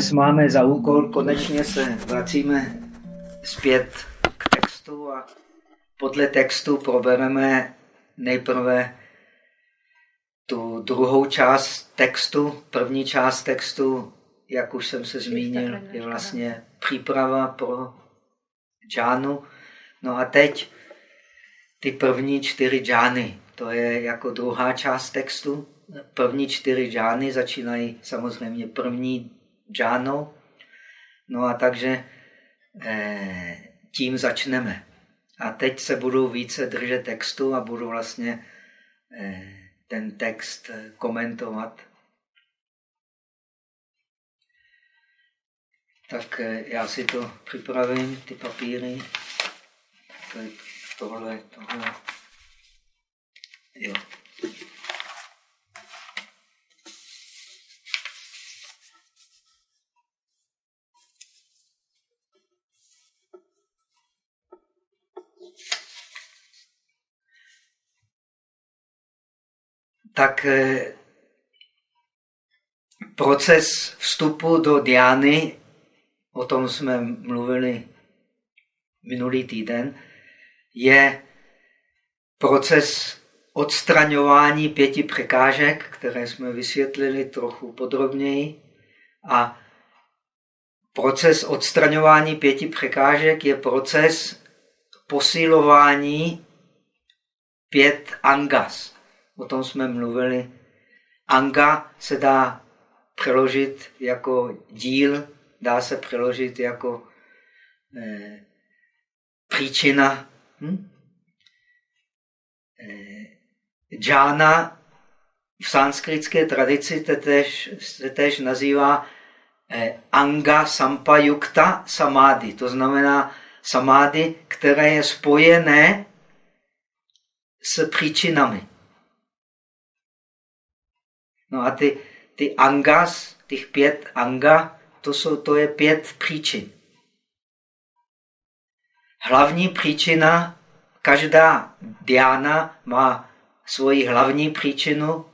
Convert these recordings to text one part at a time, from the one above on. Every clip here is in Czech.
Dnes máme za úkol, konečně se vracíme zpět k textu a podle textu probereme nejprve tu druhou část textu. První část textu, jak už jsem se zmínil, je vlastně příprava pro džánu. No a teď ty první čtyři džány, to je jako druhá část textu. První čtyři džány začínají samozřejmě první džánou. No a takže eh, tím začneme. A teď se budu více držet textu a budu vlastně eh, ten text komentovat. Tak eh, já si to připravím, ty papíry. Tohle, tohle. Jo. Tak eh, proces vstupu do diány, o tom jsme mluvili minulý týden, je proces odstraňování pěti překážek, které jsme vysvětlili trochu podrobněji. A proces odstraňování pěti překážek je proces posilování pět angas. O tom jsme mluvili. Anga se dá přeložit jako díl, dá se přeložit jako eh, příčina. Hm? Eh, džána v sanskritské tradici tež, se tež nazývá eh, anga sampayukta samády. To znamená samády, které je spojené s příčinami. No a ty, ty angas, těch pět anga, to, jsou, to je pět příčin. Hlavní příčina, každá diána má svoji hlavní příčinu,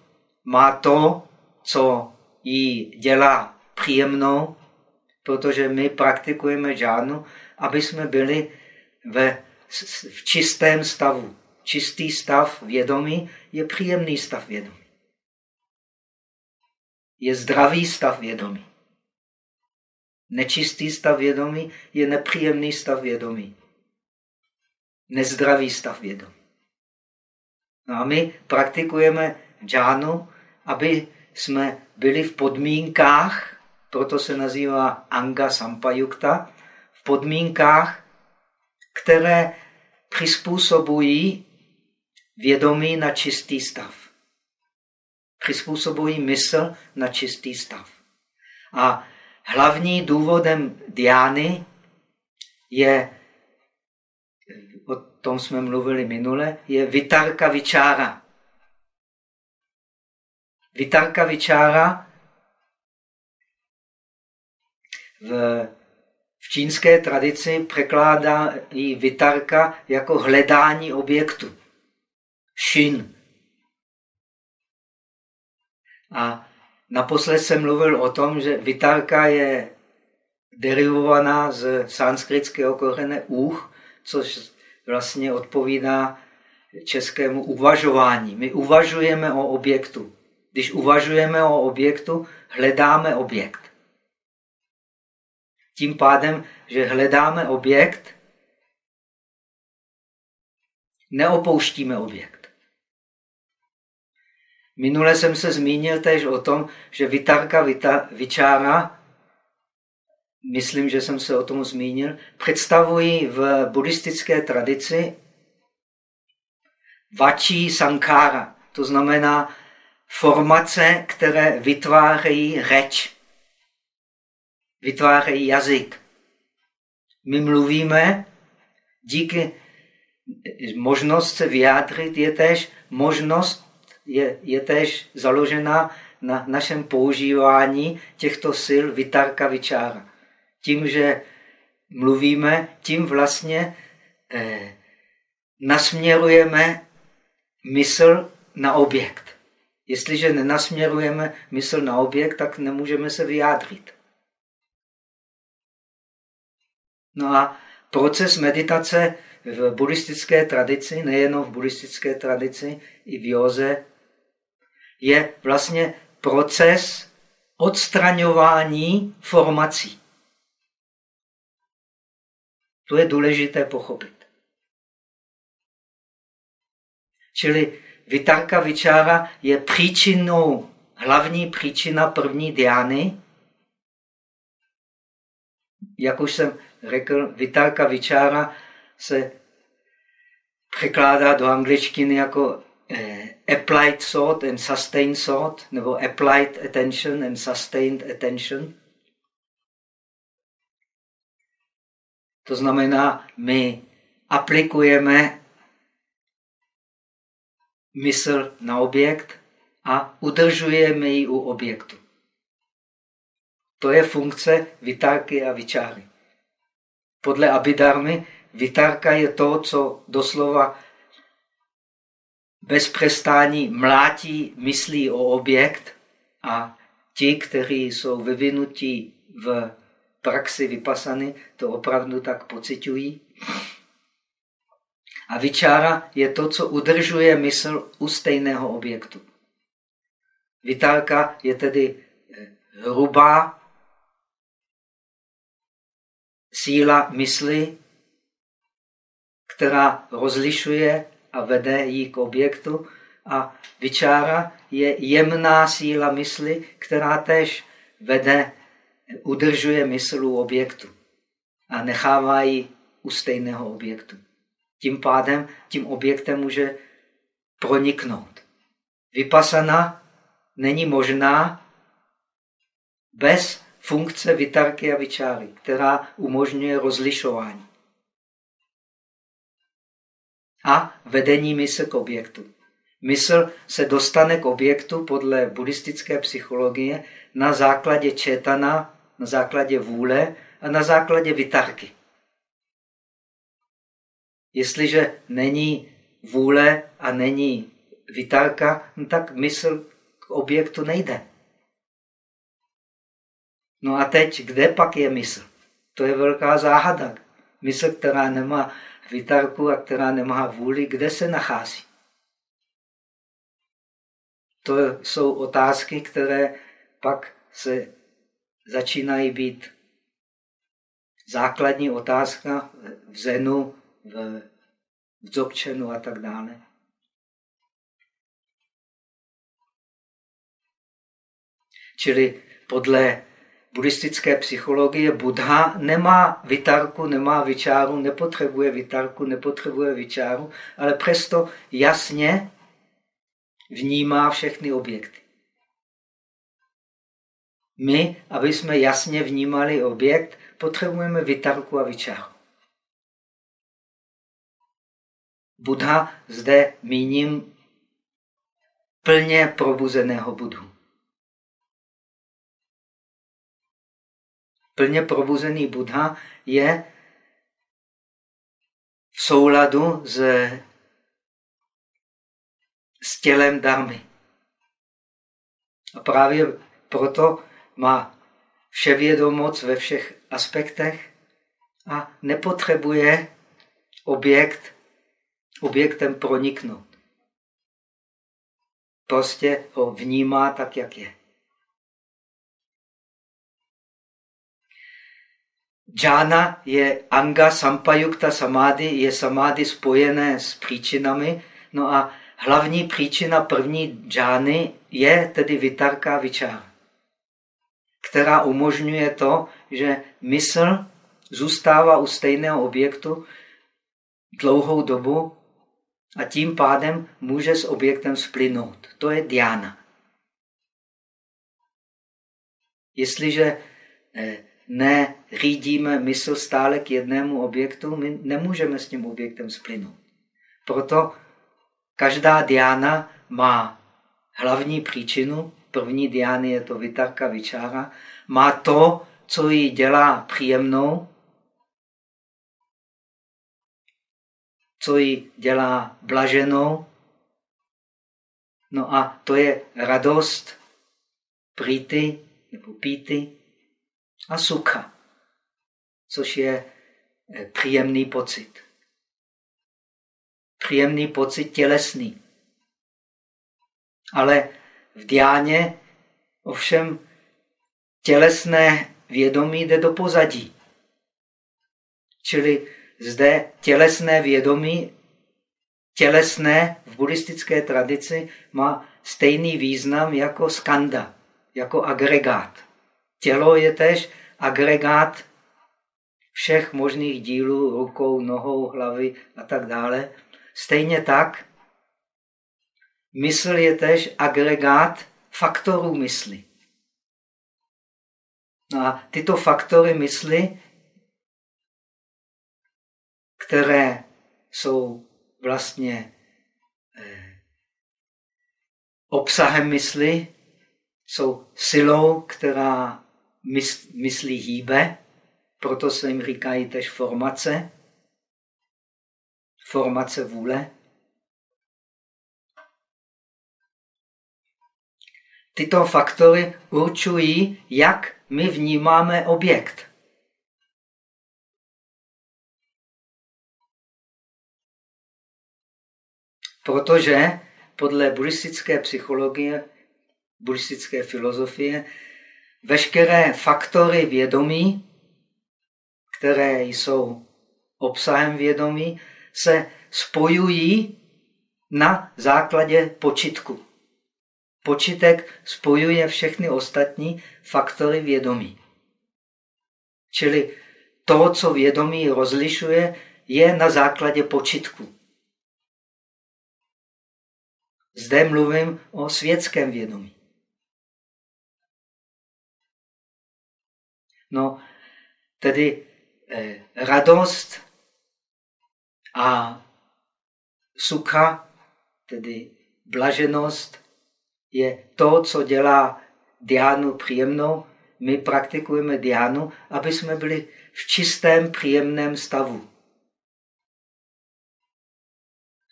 má to, co jí dělá příjemnou, protože my praktikujeme džánu, aby jsme byli ve, v čistém stavu. Čistý stav vědomí je příjemný stav vědomí je zdravý stav vědomí. Nečistý stav vědomí je nepříjemný stav vědomí. Nezdravý stav vědomí. No a my praktikujeme džánu, aby jsme byli v podmínkách, proto se nazývá Anga Sampayukta, v podmínkách, které přizpůsobují vědomí na čistý stav přizpůsobují mysl na čistý stav. A hlavní důvodem diány je, o tom jsme mluvili minule, je vitarka vyčára. Vitarka vyčára v, v čínské tradici překládá i vitarka jako hledání objektu. Shin. A naposled jsem mluvil o tom, že vitarka je derivovaná z sanskritského kořene úch, což vlastně odpovídá českému uvažování. My uvažujeme o objektu. Když uvažujeme o objektu, hledáme objekt. Tím pádem, že hledáme objekt, neopouštíme objekt. Minule jsem se zmínil tež o tom, že Vitarka vita, Vičára, myslím, že jsem se o tom zmínil, představují v buddhistické tradici vačí sankára, to znamená formace, které vytvářejí řeč, vytvářejí jazyk. My mluvíme díky možnost se vyjádřit je tež možnost je, je též založena na našem používání těchto sil vitarka vyčára. Tím, že mluvíme, tím vlastně eh, nasměrujeme mysl na objekt. Jestliže nenasměrujeme mysl na objekt, tak nemůžeme se vyjádřit. No a proces meditace v buddhistické tradici, nejenom v buddhistické tradici, i v józe, je vlastně proces odstraňování formací. To je důležité pochopit. Čili Vitarka Vičára je příčinou, hlavní příčina první diány. Jak už jsem řekl, Vitarka Vičára se překládá do angličtiny jako applied thought and sustained thought, nebo applied attention and sustained attention. To znamená, my aplikujeme mysl na objekt a udržujeme ji u objektu. To je funkce vitárky a vyčáry. Podle Abidarmy vitárka je to, co doslova bez přestání mlátí myslí o objekt a ti, kteří jsou vyvinutí v praxi vypasany, to opravdu tak pocitují. A vyčára je to, co udržuje mysl u stejného objektu. Vitálka je tedy eh, hrubá síla mysli, která rozlišuje a vede ji k objektu. A vyčára je jemná síla mysli, která tež vede, udržuje mysl u objektu a nechává ji u stejného objektu. Tím pádem tím objektem může proniknout. Vypasana není možná bez funkce vitarky a vyčáry, která umožňuje rozlišování a vedení mysl k objektu. Mysl se dostane k objektu podle buddhistické psychologie na základě četana, na základě vůle a na základě vitarky. Jestliže není vůle a není vitárka, no tak mysl k objektu nejde. No a teď, kde pak je mysl? To je velká záhada. Mysl, která nemá vitárku a která nemá vůli, kde se nachází? To jsou otázky, které pak se začínají být základní otázka v Zenu, v, v Dzogčenu a tak dále. Čili podle buddhistické psychologie Buddha nemá vytarku, nemá vyčáru, nepotřebuje vytarku, nepotřebuje vyčáru, ale přesto jasně vnímá všechny objekty. My, aby jsme jasně vnímali objekt, potřebujeme vytarku a vyčáru. Buddha zde míním plně probuzeného Budhu. Plně probuzený Buddha je v souladu s, s tělem darmy. A právě proto má vševědomoc ve všech aspektech a nepotřebuje objekt objektem proniknout. Prostě ho vnímá tak, jak je. Džána je anga sampayukta samády, je samády spojené s příčinami. No a hlavní příčina první džány je tedy vitarka vičára, která umožňuje to, že mysl zůstává u stejného objektu dlouhou dobu a tím pádem může s objektem splynout. To je diana. Jestliže eh, neřídíme mysl stále k jednému objektu, my nemůžeme s tím objektem splynout. Proto každá diana má hlavní příčinu, první diány je to vitarka, vyčára, má to, co ji dělá příjemnou, co ji dělá blaženou. No a to je radost, prýty nebo píty a sukha, což je eh, příjemný pocit. Příjemný pocit tělesný. Ale v diáně ovšem tělesné vědomí jde do pozadí. Čili zde tělesné vědomí, tělesné v buddhistické tradici má stejný význam jako skanda, jako agregát. Tělo je tež agregát všech možných dílů, rukou, nohou, hlavy a tak dále. Stejně tak mysl je tež agregát faktorů mysli. No a tyto faktory mysli, které jsou vlastně eh, obsahem mysli, jsou silou, která myslí hýbe, proto se jim říkají tež formace, formace vůle. Tyto faktory určují, jak my vnímáme objekt. Protože podle buddhistické psychologie, buddhistické filozofie, veškeré faktory vědomí, které jsou obsahem vědomí, se spojují na základě počitku. Počitek spojuje všechny ostatní faktory vědomí. Čili to, co vědomí rozlišuje, je na základě počitku. Zde mluvím o světském vědomí. No, tedy eh, radost a sukha, tedy blaženost, je to, co dělá diánu příjemnou. My praktikujeme diánu, aby jsme byli v čistém, příjemném stavu.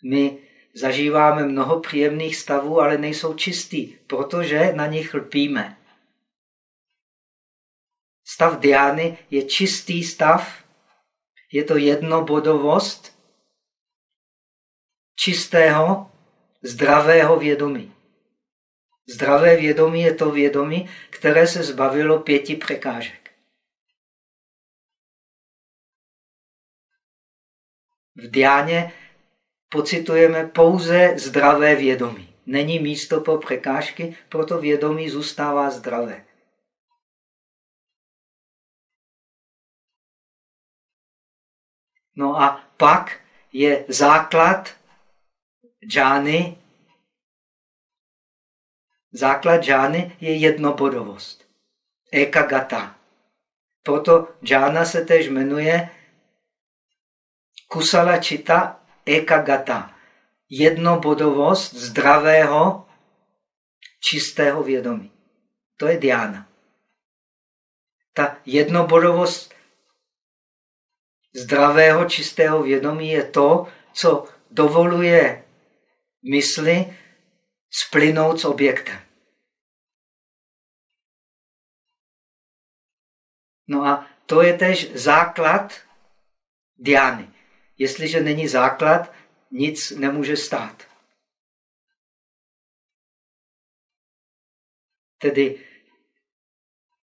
My zažíváme mnoho příjemných stavů, ale nejsou čistý, protože na nich lpíme. Stav diány je čistý stav, je to jednobodovost čistého, zdravého vědomí. Zdravé vědomí je to vědomí, které se zbavilo pěti překážek. V diáně pocitujeme pouze zdravé vědomí. Není místo pro překážky, proto vědomí zůstává zdravé. No a pak je základ džány. Základ džány je jednobodovost. Ekagata. Proto džána se tež jmenuje kusala čita ekagata. Jednobodovost zdravého, čistého vědomí. To je diána. Ta jednobodovost zdravého, čistého vědomí je to, co dovoluje mysli splynout s objektem. No a to je tež základ diány. Jestliže není základ, nic nemůže stát. Tedy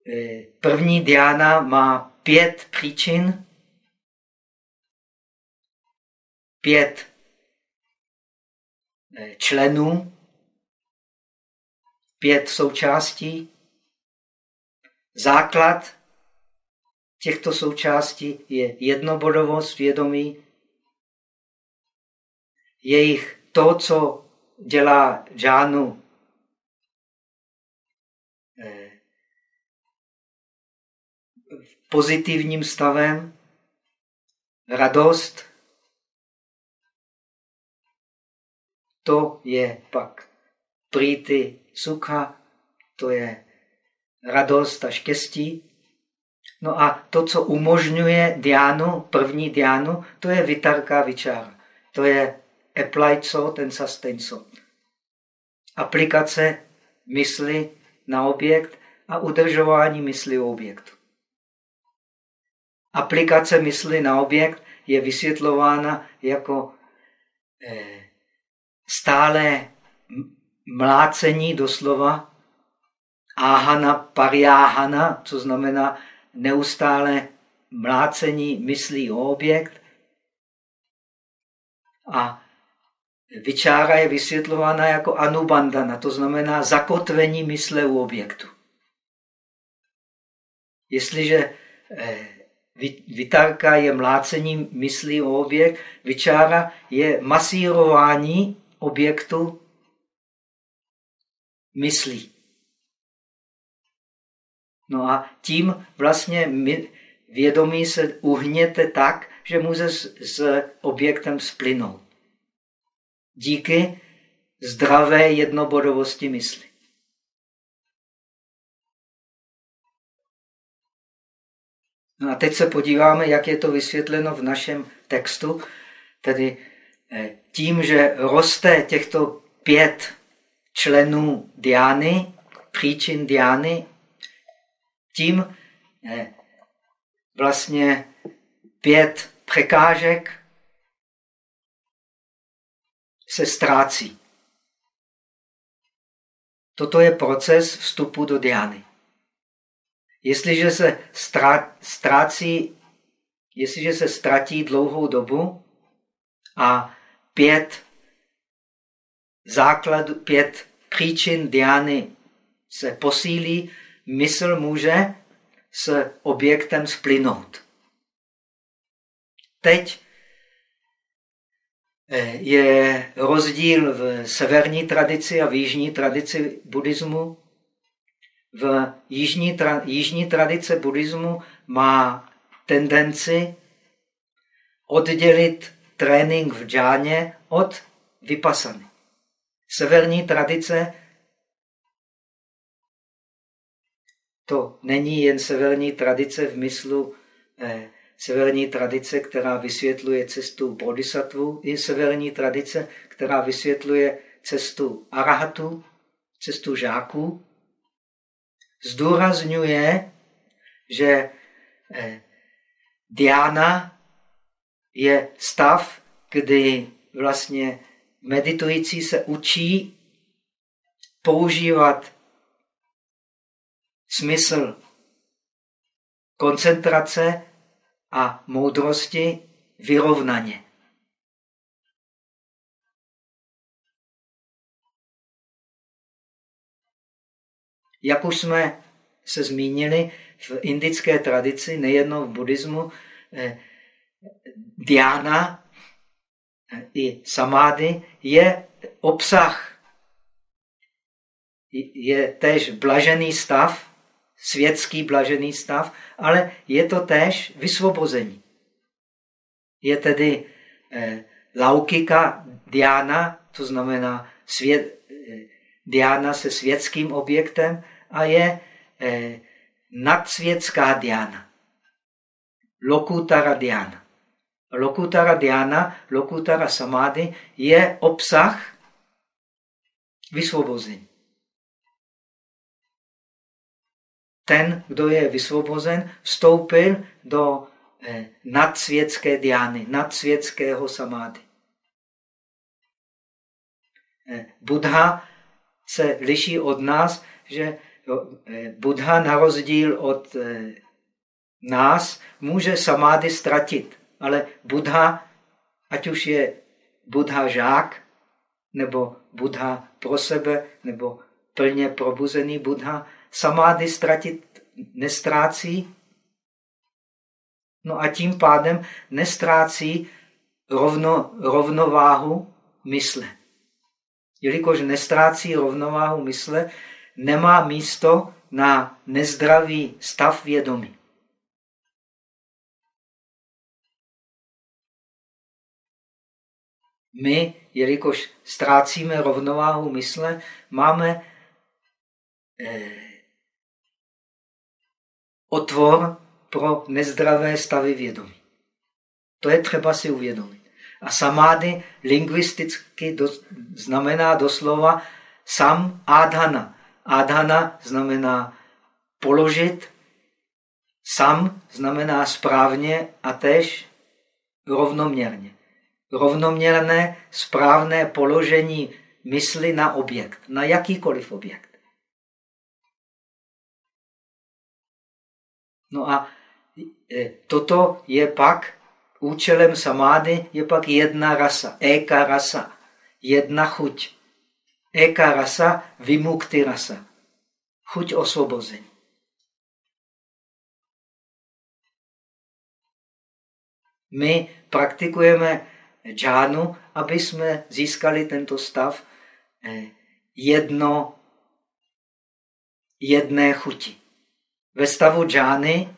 eh, první diána má pět příčin, pět eh, členů, pět součástí. Základ těchto součástí je jednobodovost vědomí, jejich to, co dělá džánu, eh, pozitivním stavem, radost, to je pak prýty sukha, to je radost a štěstí. No a to, co umožňuje diánu, první diánu, to je vitarka vičára. To je applied thought and sustained thought. Aplikace mysli na objekt a udržování mysli u objektu. aplikace mysli na objekt je vysvětlována jako eh, stále mlácení doslova áhana pariáhana, co znamená neustále mlácení myslí o objekt. A vyčára je vysvětlována jako anubandana, to znamená zakotvení mysle u objektu. Jestliže eh, Vitarka je mlácením myslí o objekt, vyčára je masírování objektu myslí. No a tím vlastně vědomí se uhněte tak, že může s, objektem splynout. Díky zdravé jednobodovosti mysli. No a teď se podíváme, jak je to vysvětleno v našem textu. Tedy tím, že roste těchto pět členů diány, příčin diány, tím eh, vlastně pět překážek se ztrácí. Toto je proces vstupu do diány. Jestliže se ztrácí, jestliže se ztratí dlouhou dobu a pět základů, pět příčin diány se posílí, mysl může s objektem splynout. Teď eh, je rozdíl v severní tradici a v jižní tradici buddhismu v jižní, tra, jižní tradice buddhismu má tendenci oddělit trénink v džáně od vypasany. Severní tradice to není jen severní tradice v myslu eh, severní tradice, která vysvětluje cestu bodhisattvu, i severní tradice, která vysvětluje cestu arahatu, cestu žáků zdůrazňuje, že eh, Diana je stav, kdy vlastně meditující se učí používat smysl koncentrace a moudrosti vyrovnaně. Jak už jsme se zmínili v indické tradici, nejednou v buddhismu, eh, Diana eh, i samády je obsah, je též blažený stav, světský blažený stav, ale je to též vysvobození. Je tedy eh, laukika diana, to znamená svět, diána se světským objektem a je eh, nadsvětská diána. Lokutara diána. Lokutara diána, lokutara samády je obsah vysvobození. Ten, kdo je vysvobozen, vstoupil do eh, nadsvětské diány, nadsvětského samády. Eh, Buddha se liší od nás, že eh, Buddha na rozdíl od nás může samády ztratit, ale Buddha, ať už je Buddha žák, nebo Buddha pro sebe, nebo plně probuzený Buddha, samády ztratit nestrácí. No a tím pádem nestrácí rovno, rovnováhu mysle jelikož nestrácí rovnováhu mysle, nemá místo na nezdravý stav vědomí. My, jelikož ztrácíme rovnováhu mysle, máme eh, otvor pro nezdravé stavy vědomí. To je třeba si uvědomit. A samády lingvisticky do, znamená doslova sam adhana. Adhana znamená položit Sam znamená správně a tež rovnoměrně. Rovnoměrné, správné položení mysli na objekt, na jakýkoliv objekt. No a e, toto je pak účelem samády, je pak jedna rasa, eka rasa, jedna chuť. Eka rasa, vymukty rasa, chuť osvobození. My praktikujeme džánu, aby jsme získali tento stav eh, jedno, jedné chuti. Ve stavu džány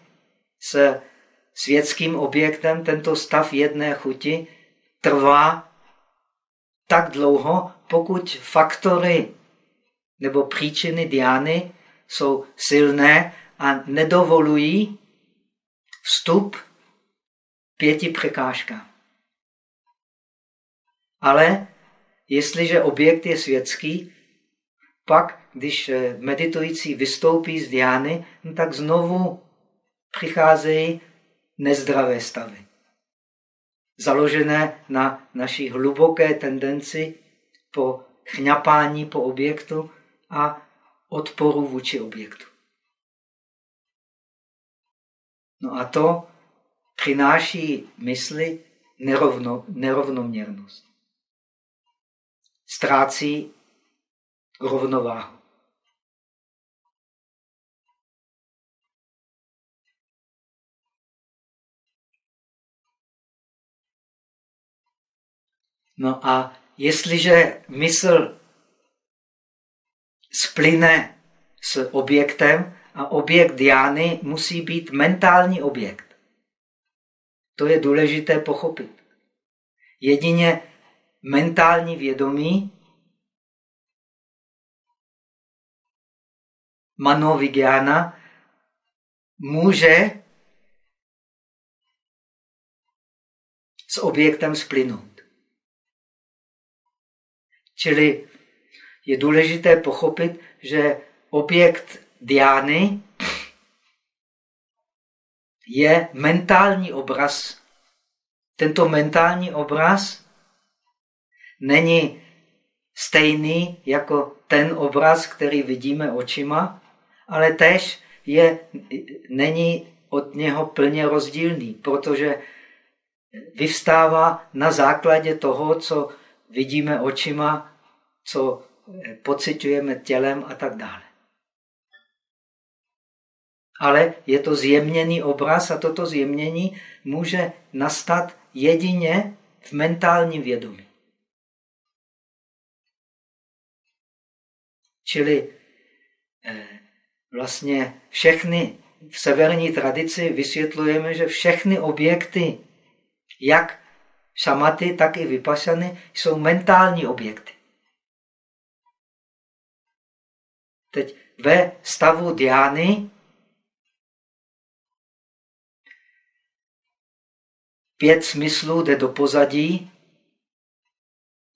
s světským objektem tento stav jedné chuti trvá tak dlouho, pokud faktory nebo příčiny diány jsou silné a nedovolují vstup pěti překážkám. Ale jestliže objekt je světský, pak, když eh, meditující vystoupí z diány, no tak znovu přicházejí nezdravé stavy. Založené na naší hluboké tendenci po chňapání po objektu a odporu vůči objektu. No a to přináší mysli nerovno, nerovnoměrnost. Ztrácí rovnováhu. No a jestliže mysl splyne s objektem a objekt diány musí být mentální objekt. To je důležité pochopit. Jedině mentální vědomí manovigiana může s objektem splynout. Čili je důležité pochopit, že objekt diány je mentální obraz. Tento mentální obraz není stejný jako ten obraz, který vidíme očima, ale tež je, není od něho plně rozdílný, protože vyvstává na základě toho, co vidíme očima, co pocitujeme tělem a tak dále ale je to zjemněný obraz a toto zjemnění může nastat jedině v mentálním vědomí. Čili eh, vlastně všechny v severní tradici vysvětlujeme, že všechny objekty, jak samaty, tak i vypasany, jsou mentální objekty. Teď ve stavu diány pět smyslů jde do pozadí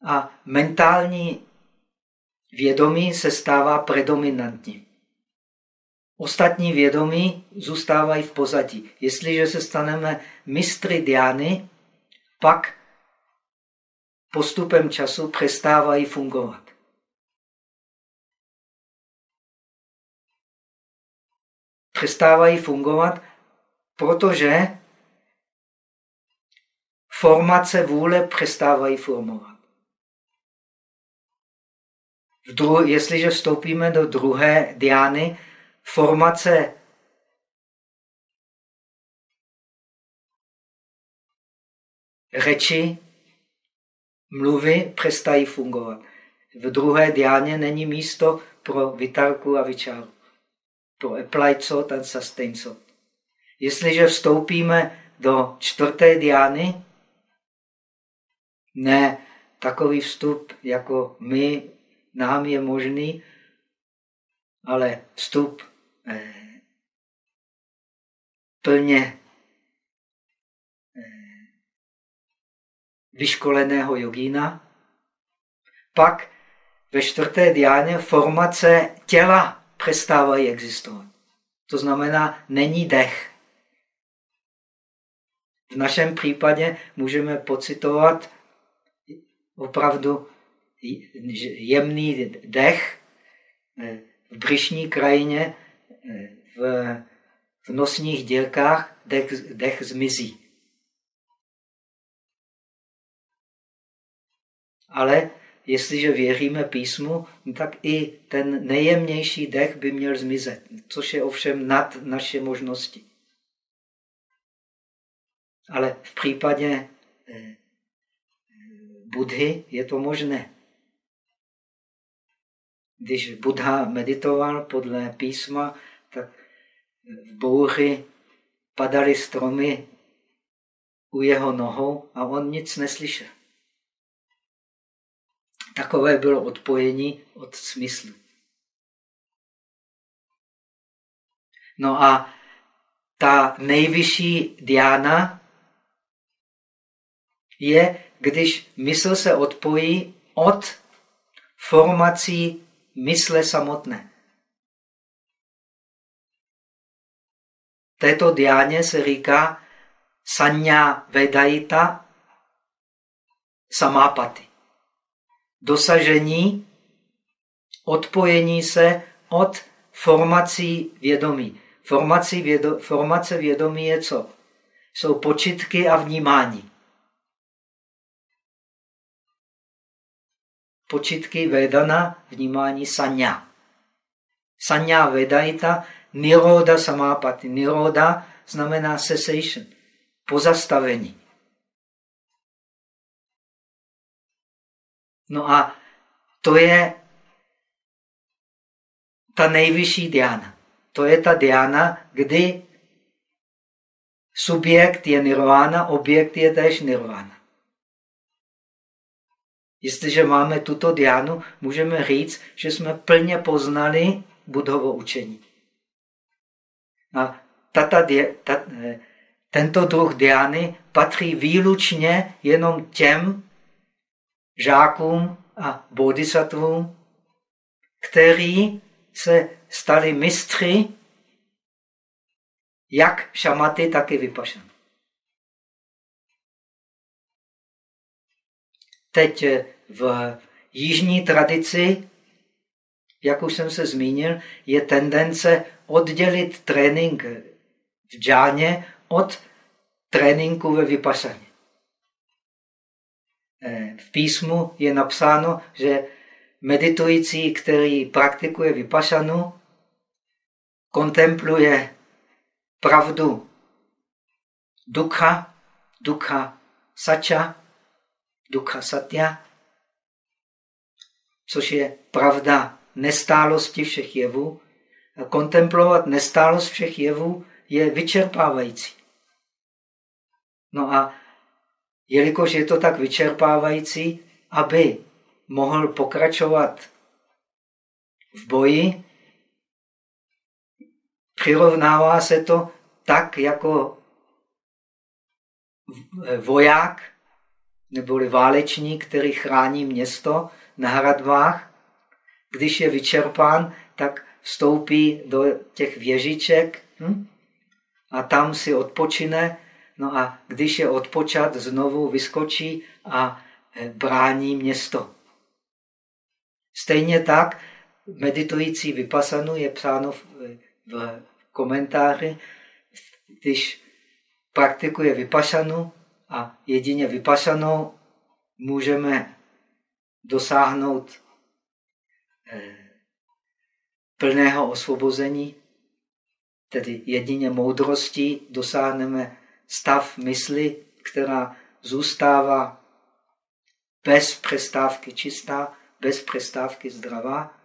a mentální vědomí se stává predominantním. Ostatní vědomí zůstávají v pozadí. Jestliže se staneme mistry diány, pak postupem času přestávají fungovat. Přestávají fungovat, protože formace vůle přestávají formovat. V dru- jestliže vstoupíme do druhé diány, formace řeči, mluvy přestají fungovat. V druhé diáně není místo pro vytarku a vyčáru, pro eplajcot a sustaincot. Jestliže vstoupíme do čtvrté diány, ne takový vstup, jako my, nám je možný, ale vstup eh, plně eh, vyškoleného jogína. Pak ve čtvrté diáně formace těla přestávají existovat. To znamená, není dech. V našem případě můžeme pocitovat opravdu jemný dech eh, v břišní krajině, eh, v, v nosních dělkách dech, dech zmizí. Ale jestliže věříme písmu, tak i ten nejjemnější dech by měl zmizet, což je ovšem nad naše možnosti. Ale v případě eh, Budhy je to možné. Když Buddha meditoval podle písma, tak v bouři padaly stromy u jeho nohou a on nic neslyšel. Takové bylo odpojení od smyslu. No a ta nejvyšší diána je, když mysl se odpojí od formací mysle samotné. Této diáně se říká sanya vedaita samápaty. Dosažení odpojení se od formací vědomí. Formace vědomí je co? Jsou počitky a vnímání. Počitky vedana, vnímání sanya. Sanya vedaita, niroda samápati. Niroda znamená cessation, pozastavení. No a to je ta nejvyšší diana. To je ta diana, kdy subjekt je nirvana, objekt je též nirvana. Jestliže máme tuto diánu, můžeme říct, že jsme plně poznali Budhovo učení. A tata, ta, tento druh diány patří výlučně jenom těm žákům a bodhisattvům, kteří se stali mistři jak šamaty, tak i vypašany. Teď v jižní tradici, jak už jsem se zmínil, je tendence oddělit trénink v džáně od tréninku ve vypasaně. Eh, v písmu je napsáno, že meditující, který praktikuje vypašanu, kontempluje pravdu dukha, dukha sača, Dukha Satya, což je pravda nestálosti všech jevů. A kontemplovat nestálost všech jevů je vyčerpávající. No a jelikož je to tak vyčerpávající, aby mohl pokračovat v boji, přirovnává se to tak jako voják, neboli válečník, který chrání město na hradbách. Když je vyčerpán, tak vstoupí do těch věžiček hm? a tam si odpočine. No a když je odpočat, znovu vyskočí a e, brání město. Stejně tak meditující vypasanu je psáno v, v komentáři, když praktikuje vypasanu, a jedině vypasanou můžeme dosáhnout eh, plného osvobození, tedy jedině moudrostí dosáhneme stav mysli, která zůstává bez přestávky čistá, bez přestávky zdravá.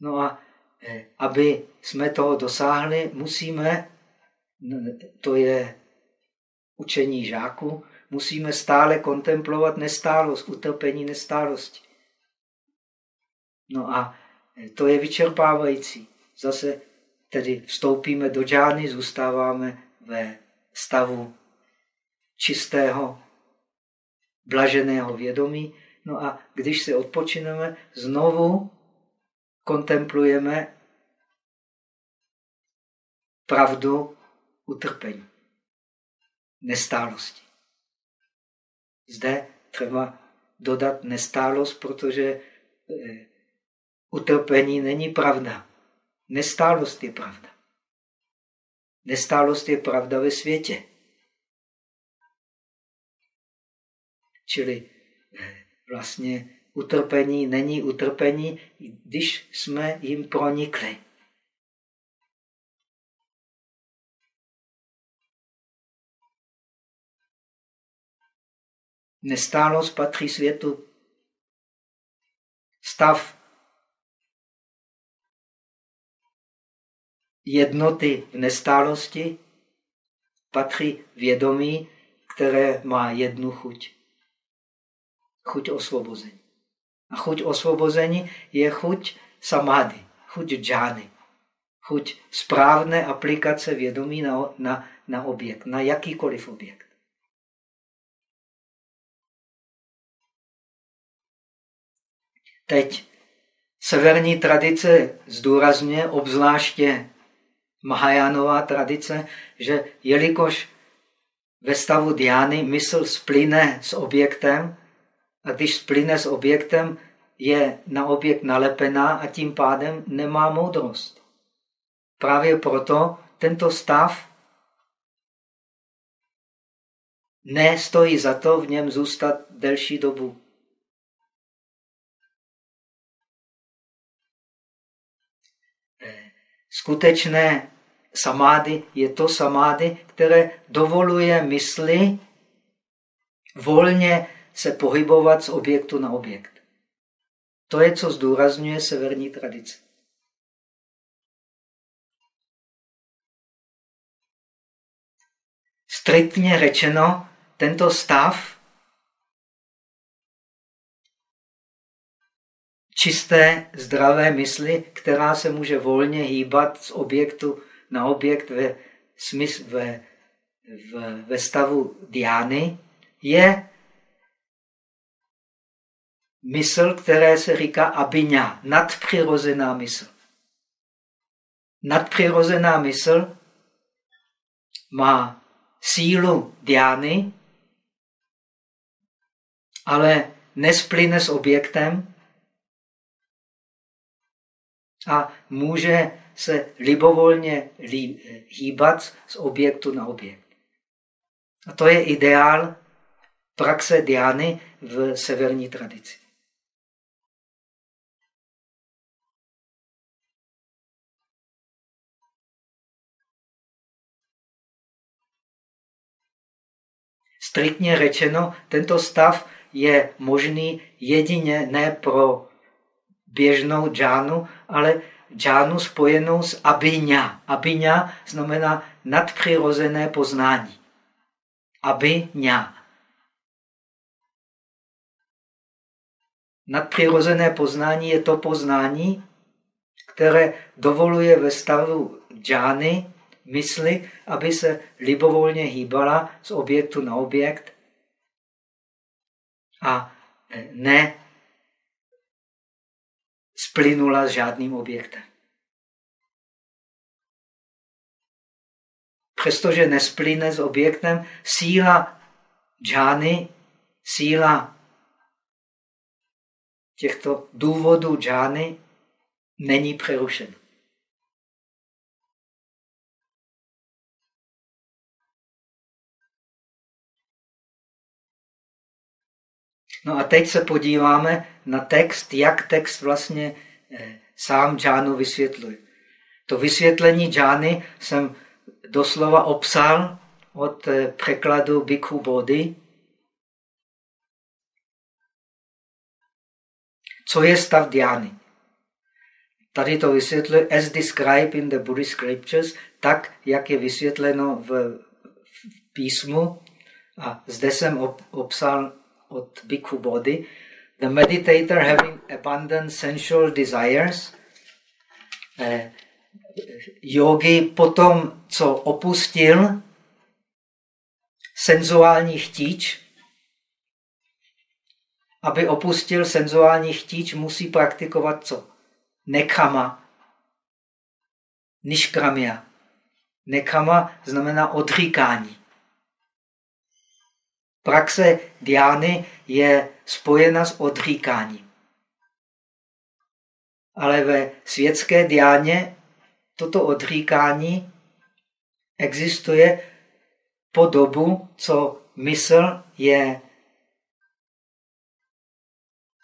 No a eh, aby jsme toho dosáhli, musíme, to je učení žáků, musíme stále kontemplovat nestálost, utrpení nestálosti. No a to je vyčerpávající. Zase tedy vstoupíme do džány, zůstáváme ve stavu čistého, blaženého vědomí. No a když se odpočineme, znovu kontemplujeme pravdu utrpení. Nestálosti. Zde třeba dodat nestálost, protože eh, utrpení není pravda. Nestálost je pravda. Nestálost je pravda ve světě. Čili eh, vlastně utrpení není utrpení, když jsme jim pronikli. Nestálost patří světu. Stav jednoty v nestálosti patří vědomí, které má jednu chuť. Chuť osvobození. A chuť osvobození je chuť samády, chuť džány, chuť správné aplikace vědomí na, na, na objekt, na jakýkoliv objekt. Teď severní tradice zdůrazňuje, obzvláště Mahajánová tradice, že jelikož ve stavu diány mysl splyne s objektem a když splyne s objektem, je na objekt nalepená a tím pádem nemá moudrost. Právě proto tento stav nestojí za to v něm zůstat delší dobu. Skutečné samády je to samády, které dovoluje mysli volně se pohybovat z objektu na objekt. To je, co zdůrazňuje severní tradice. Striktně řečeno, tento stav čisté, zdravé mysli, která se může volně hýbat z objektu na objekt ve, smysl, ve, v, ve stavu diány, je mysl, které se říká abiňa, nadpřirozená mysl. Nadpřirozená mysl má sílu diány, ale nesplyne s objektem, a může se libovolně hýbat z objektu na objekt. A to je ideál praxe diány v severní tradici. Striktně řečeno, tento stav je možný jedině ne pro běžnou džánu, ale džánu spojenou s abiňa. Abiňa znamená nadpřirozené poznání. Abiňa. Nadpřirozené poznání je to poznání, které dovoluje ve stavu džány mysli, aby se libovolně hýbala z objektu na objekt a ne splynula s žádným objektem. Přestože nesplyne s objektem, síla džány, síla těchto důvodů džány není přerušena. No a teď se podíváme na text, jak text vlastně sám Džánu vysvětluje. To vysvětlení Džány jsem doslova obsal od eh, překladu Bhikkhu Bodhi. Co je stav Dhyány? Tady to vysvětluje as described in the Buddhist scriptures, tak, jak je vysvětleno v, v písmu. A zde jsem obsal od Bhikkhu Bodhi, the meditator having abundant sensual desires, eh, yogi potom, co opustil senzuální chtíč, aby opustil senzuální chtíč, musí praktikovat co? Nekama, niškramia. Nekama znamená odříkání. Praxe diány je spojena s odříkáním. Ale ve světské diáně toto odříkání existuje po dobu, co mysl je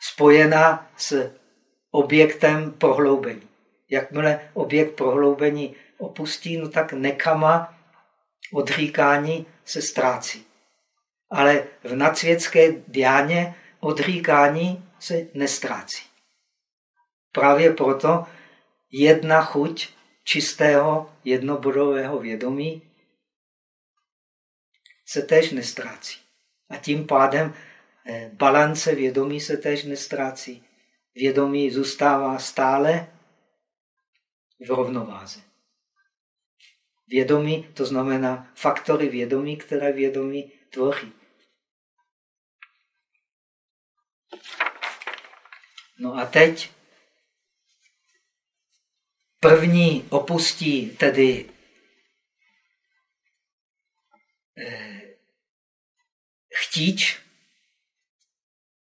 spojena s objektem prohloubení. Jakmile objekt prohloubení opustí, no tak nekama odříkání se ztrácí. Ale v nadsvětské diáně odříkání se nestrácí. Právě proto jedna chuť čistého jednobodového vědomí se též nestrácí. A tím pádem eh, balance vědomí se též nestrácí. Vědomí zůstává stále v rovnováze. Vědomí, to znamená faktory vědomí, které vědomí tvoří. No a teď první opustí tedy eh, chtíč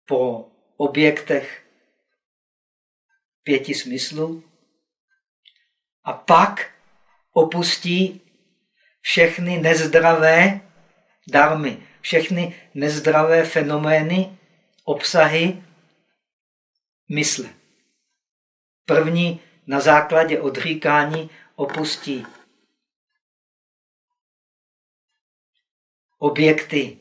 po objektech pěti smyslů a pak opustí všechny nezdravé darmy, všechny nezdravé fenomény, obsahy mysle. První na základě odříkání opustí objekty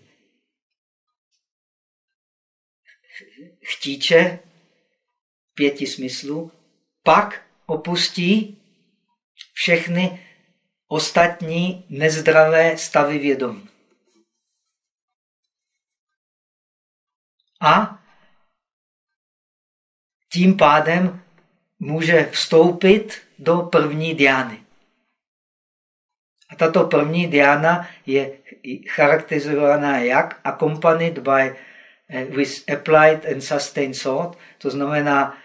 chtíče, pěti smyslů, pak opustí všechny ostatní nezdravé stavy vědomí. A tím pádem může vstoupit do první diány. A tato první diána je charakterizovaná jak? Accompanied by uh, with applied and sustained thought, to znamená, uh,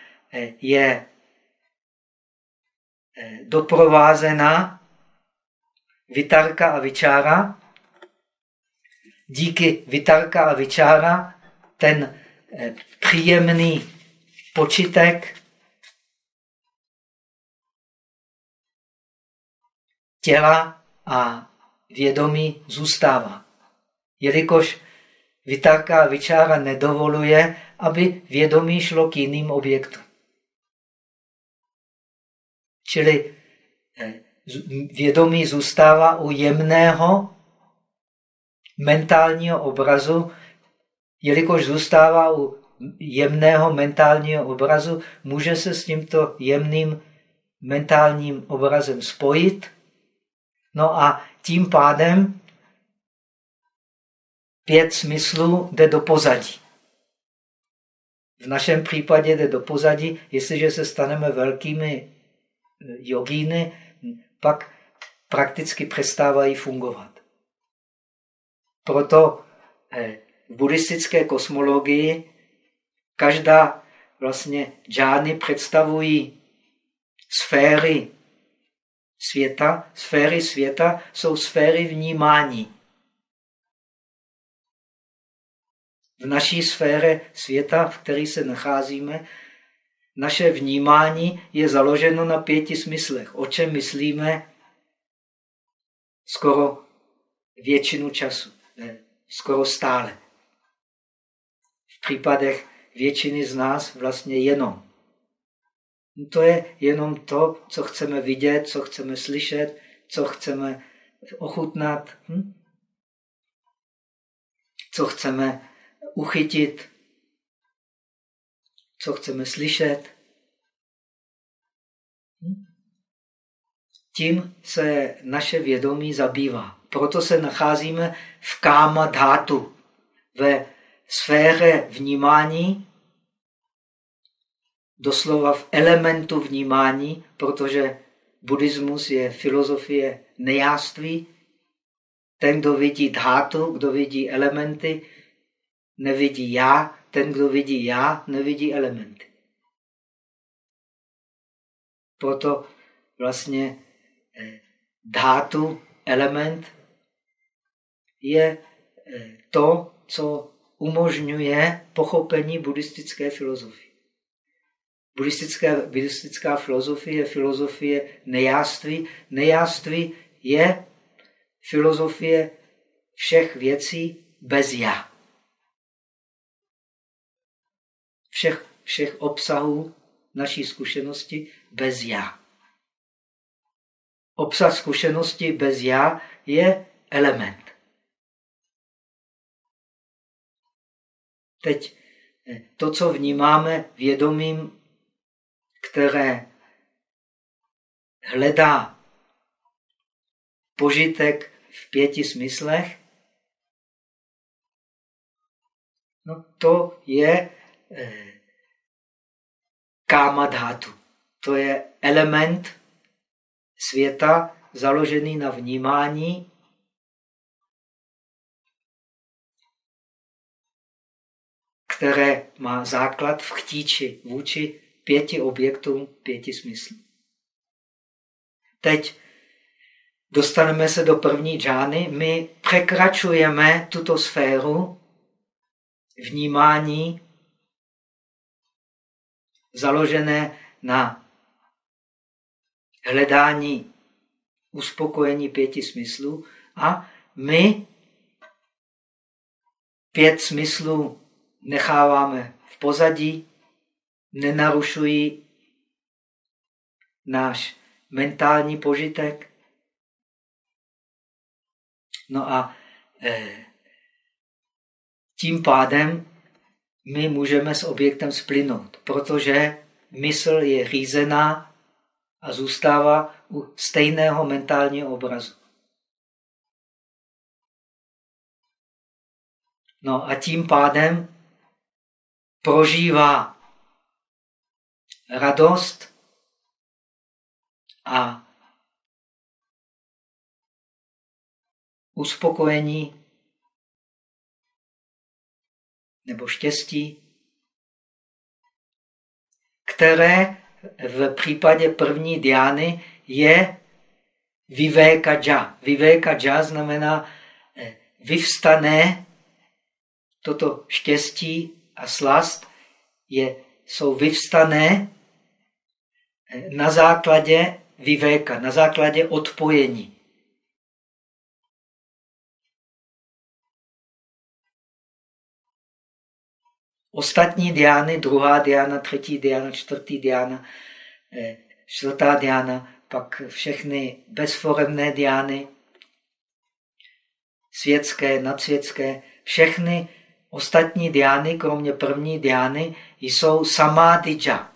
je uh, doprovázena vitarka a vyčára. Díky vitarka a vyčára ten příjemný počitek těla a vědomí zůstává. Jelikož vytárka a vyčára nedovoluje, aby vědomí šlo k jiným objektům. Čili eh, vědomí zůstává u jemného mentálního obrazu, jelikož zůstává u jemného mentálního obrazu, může se s tímto jemným mentálním obrazem spojit No a tím pádem pět smyslů jde do pozadí. V našem případě jde do pozadí, jestliže se staneme velkými eh, jogíny, pak prakticky přestávají fungovat. Proto eh, v buddhistické kosmologii každá vlastně džány představují sféry světa, sféry světa jsou sféry vnímání. V naší sféře světa, v které se nacházíme, naše vnímání je založeno na pěti smyslech. O čem myslíme skoro většinu času, skoro stále. V případech většiny z nás vlastně jenom. To je jenom to, co chceme vidět, co chceme slyšet, co chceme ochutnat, hm? co chceme uchytit, co chceme slyšet. Hm? Tím se naše vědomí zabývá. Proto se nacházíme v káma dhátu, ve sféře vnímání, doslova v elementu vnímání, protože buddhismus je filozofie nejáství. Ten, kdo vidí dhátu, kdo vidí elementy, nevidí já. Ten, kdo vidí já, nevidí elementy. Proto vlastně eh, dhátu, element, je eh, to, co umožňuje pochopení buddhistické filozofie. Buddhistická, buddhistická filozofie je filozofie nejáství. Nejáství je filozofie všech věcí bez já. Všech, všech obsahů naší zkušenosti bez já. Obsah zkušenosti bez já je element. Teď eh, to, co vnímáme vědomím, které hledá požitek v pěti smyslech, no to je eh, kámadhátu. To je element světa založený na vnímání které má základ v chtíči vůči pěti objektům, pěti smyslů. Teď dostaneme se do první džány, my překračujeme tuto sféru vnímání založené na hledání uspokojení pěti smyslů a my pět smyslů necháváme v pozadí, nenarušují náš mentální požitek. No a eh, tím pádem my můžeme s objektem splynout, protože mysl je řízená a zůstává u stejného mentálního obrazu. No a tím pádem prožívá radost a uspokojení nebo štěstí, které v případě první diány je vivéka dža. Vivéka dža znamená eh, vyvstane toto štěstí a slast je, jsou vyvstané eh, na základě vyvéka, na základě odpojení. Ostatní diány, druhá diána, třetí diána, čtvrtý diána, eh, čtvrtá diána, pak všechny bezforemné diány, světské, nadsvětské, všechny Ostatní diány, kromě první diány, jsou samádidža.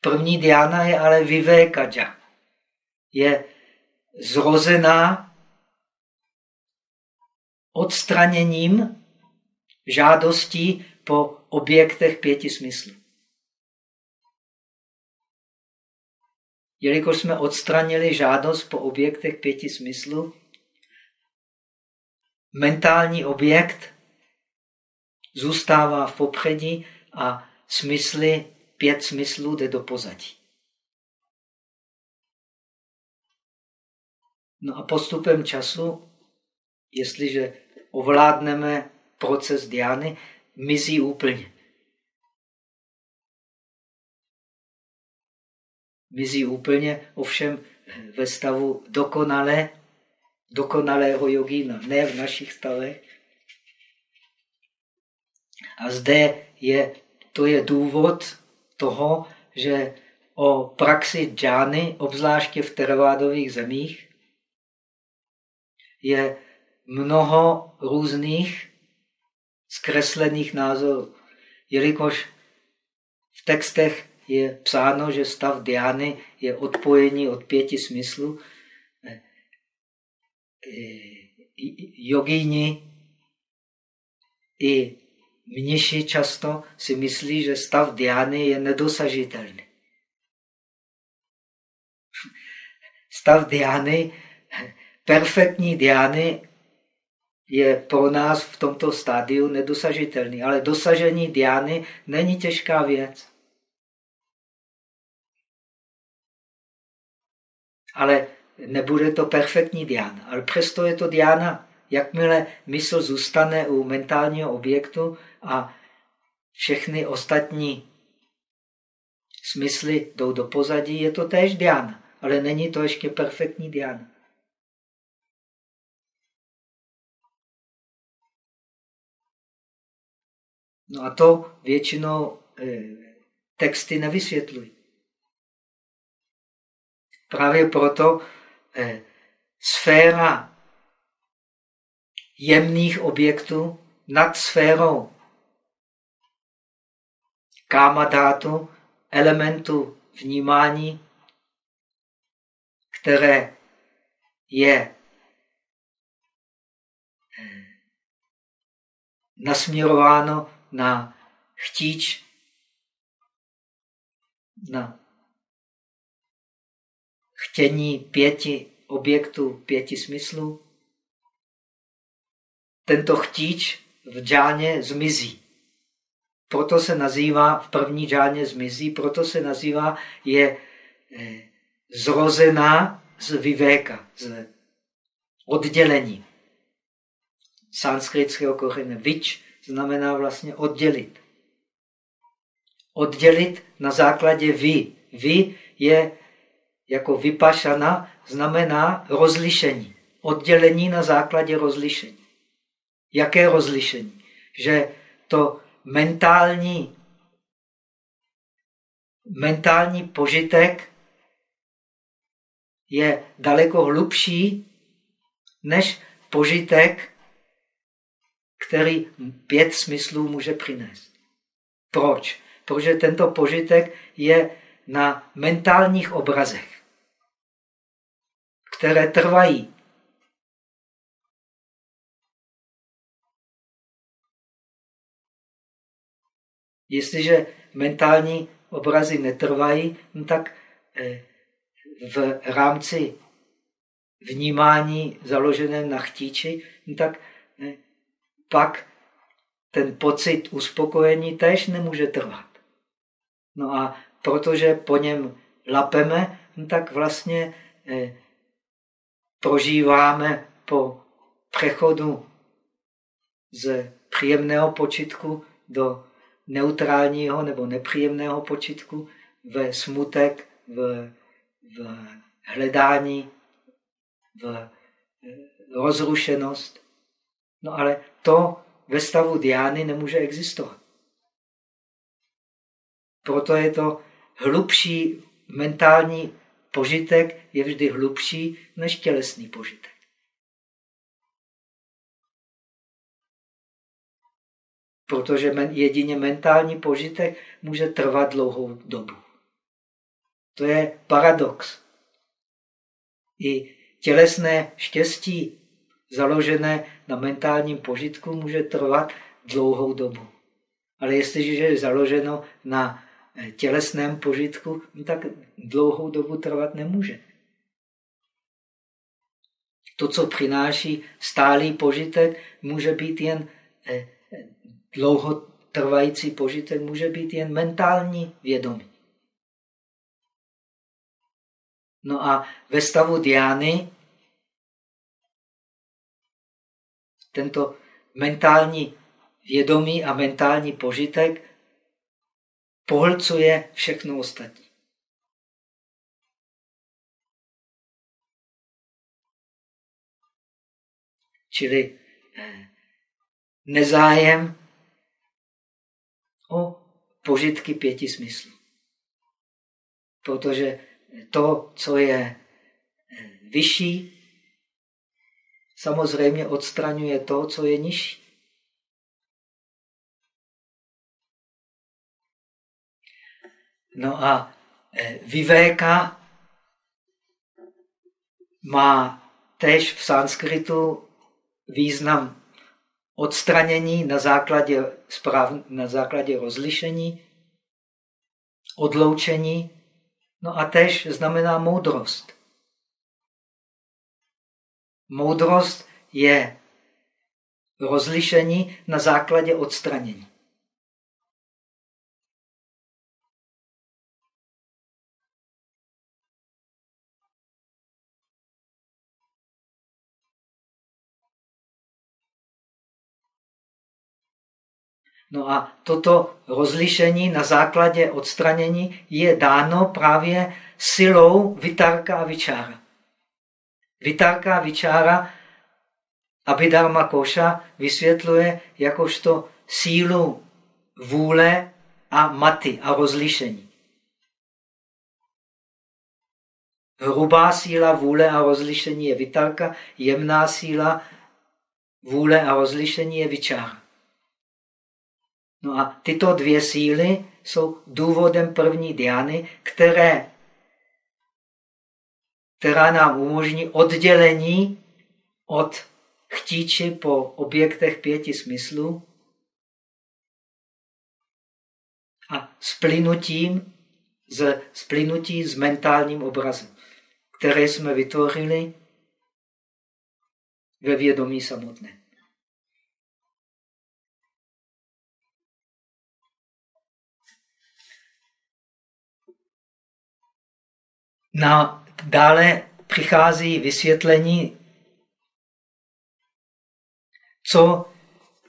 První diána je ale vivékadža. Je zrozená odstraněním žádostí po objektech pěti smyslů. Jelikož jsme odstranili žádost po objektech pěti smyslů, mentální objekt zůstává v popředí a smysly, pět smyslů jde do pozadí. No a postupem času, jestliže ovládneme proces diány, mizí úplně. Mizí úplně, ovšem ve stavu dokonalé dokonalého jogína, ne v našich stavech. A zde je, to je důvod toho, že o praxi džány, obzvláště v teravádových zemích, je mnoho různých zkreslených názorů. Jelikož v textech je psáno, že stav diány je odpojení od pěti smyslů, jogíni i mniši často si myslí, že stav diány je nedosažitelný. Stav diány, perfektní diány je pro nás v tomto stádiu nedosažitelný, ale dosažení diány není těžká věc. Ale nebude to perfektní diána. Ale přesto je to diána. Jakmile mysl zůstane u mentálního objektu a všechny ostatní smysly jdou do pozadí, je to též diána. Ale není to ještě perfektní diána. No a to většinou eh, texty nevysvětlují. Právě proto eh, sféra jemných objektů nad sférou kámadátu, elementu vnímání, které je eh, nasměrováno na chtíč, na chtění pěti objektů, pěti smyslů, tento chtíč v džáně zmizí. Proto se nazývá, v první džáně zmizí, proto se nazývá, je eh, zrozená z vivéka, z oddělení. Sanskritského kořene vič znamená vlastně oddělit. Oddělit na základě vy. Vy je jako vypašana, znamená rozlišení. Oddělení na základě rozlišení. Jaké rozlišení? Že to mentální, mentální požitek je daleko hlubší než požitek, který pět smyslů může přinést. Proč? Protože tento požitek je na mentálních obrazech, které trvají. Jestliže mentální obrazy netrvají, no tak eh, v rámci vnímání založeném na chtíči, no tak eh, pak ten pocit uspokojení též nemůže trvat. No a protože po něm lapeme, no tak vlastně eh, prožíváme po přechodu z příjemného počitku do neutrálního nebo nepříjemného počitku ve smutek, v, v hledání, v eh, rozrušenost. No ale to ve stavu diány nemůže existovat. Proto je to hlubší mentální požitek, je vždy hlubší než tělesný požitek. Protože jedině mentální požitek může trvat dlouhou dobu. To je paradox. I tělesné štěstí založené na mentálním požitku může trvat dlouhou dobu. Ale jestliže je založeno na tělesném požitku, no tak dlouhou dobu trvat nemůže. To, co přináší stálý požitek, může být jen eh, dlouhotrvající požitek, může být jen mentální vědomí. No a ve stavu diány tento mentální vědomí a mentální požitek pohlcuje všechno ostatní. Čili eh, nezájem o požitky pěti smyslů. Protože to, co je eh, vyšší, samozřejmě odstraňuje to, co je nižší. No a e, vivéka má tež v sanskritu význam odstranění na základě, správ, na základě rozlišení, odloučení, no a tež znamená moudrost. Moudrost je rozlišení na základě odstranění. No a toto rozlišení na základě odstranění je dáno právě silou vitarka a vyčára. Vitarka a vyčára Abhidharma Koša vysvětluje jakožto sílu vůle a maty a rozlišení. Hrubá síla vůle a rozlišení je vitarka, jemná síla vůle a rozlišení je vyčára. No a tyto dvě síly jsou důvodem první diány, které, která nám umožní oddělení od chtíči po objektech pěti smyslů a splynutím z, splynutí s mentálním obrazem, které jsme vytvořili ve vědomí samotné. Na, dále přichází vysvětlení, co,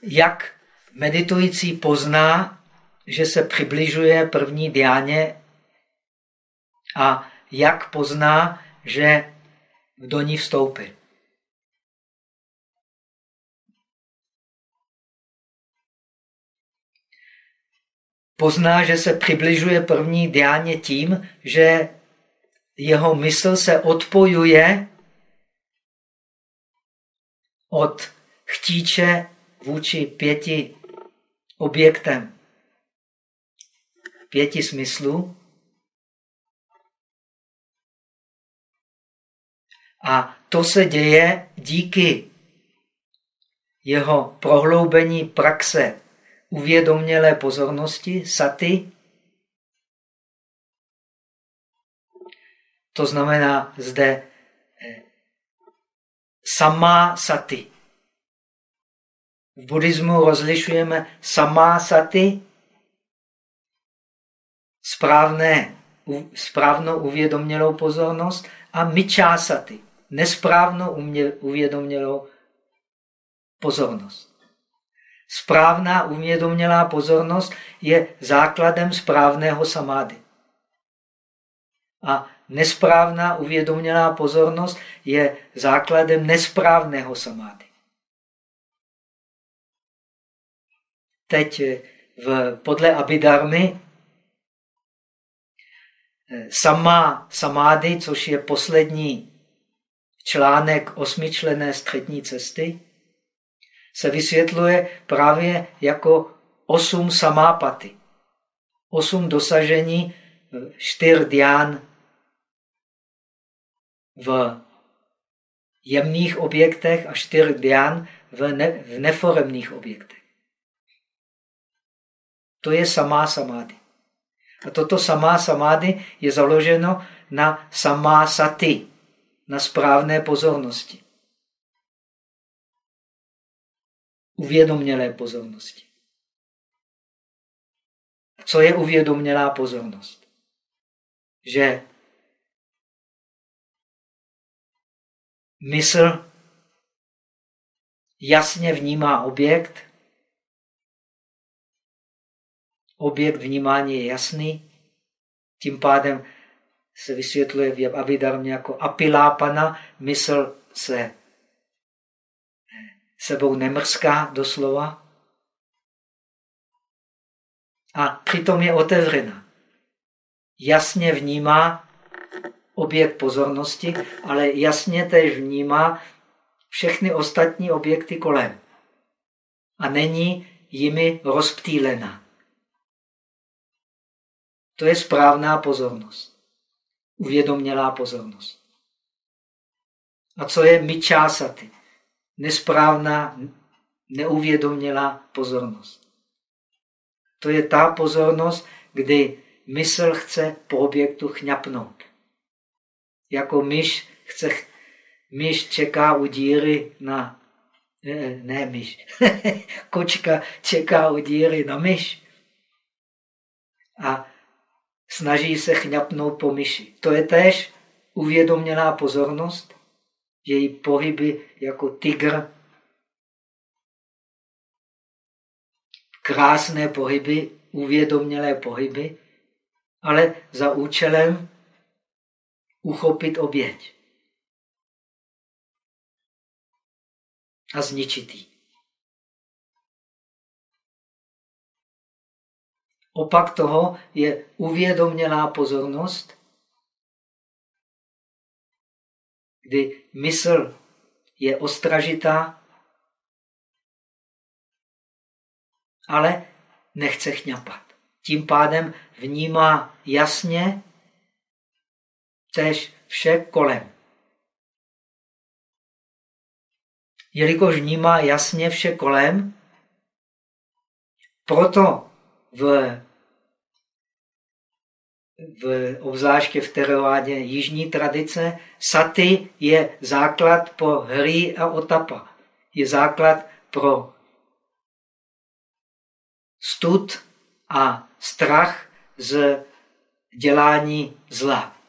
jak meditující pozná, že se přibližuje první diáně a jak pozná, že do ní vstoupí. Pozná, že se přibližuje první diáně tím, že jeho mysl se odpojuje od chtíče vůči pěti objektem, pěti smyslů. A to se děje díky jeho prohloubení praxe uvědomělé pozornosti, saty, To znamená zde eh, samá sati. V buddhismu rozlišujeme samá sati, správné, správnou uvědomělou pozornost a mičá sati, nesprávnou uvědomělou pozornost. Správná uvědomělá pozornost je základem správného samády. A Nesprávná uvědomělá pozornost je základem nesprávného samády. Teď eh, v, podle Abhidharmy eh, sama samády, což je poslední článek osmičlené střední cesty, se vysvětluje právě jako osm samápaty. Osm dosažení čtyř dián v jemných objektech a čtyř dián v, ne, v neforemných objektech. To je samá samády. A toto samá samády je založeno na samá sati, na správné pozornosti. Uvědomělé pozornosti. Co je uvědomělá pozornost? Že mysl jasně vnímá objekt, objekt vnímání je jasný, tím pádem se vysvětluje v Avidarmě jako apilápana, mysl se sebou nemrská doslova. A přitom je otevřena. Jasně vnímá objekt pozornosti, ale jasně též vnímá všechny ostatní objekty kolem. A není jimi rozptýlena. To je správná pozornost. Uvědomělá pozornost. A co je myčásaty? Nesprávná, neuvědomělá pozornost. To je ta pozornost, kdy mysl chce po objektu chňapnout jako myš chce, myš čeká u díry na, ne, ne myš, kočka čeká u díry na myš a snaží se chňapnout po myši. To je též uvědoměná pozornost, její pohyby jako tygr krásné pohyby, uvědomělé pohyby, ale za účelem uchopit oběť a zničit ji. Opak toho je uvědomělá pozornost, kdy mysl je ostražitá, ale nechce chňapat. Tím pádem vnímá jasně tež vše kolem. Jelikož vnímá jasně vše kolem, proto v, v obzvláště v teravádě jižní tradice, saty je základ pro hry a otapa. Je základ pro stud a strach z dělání zla.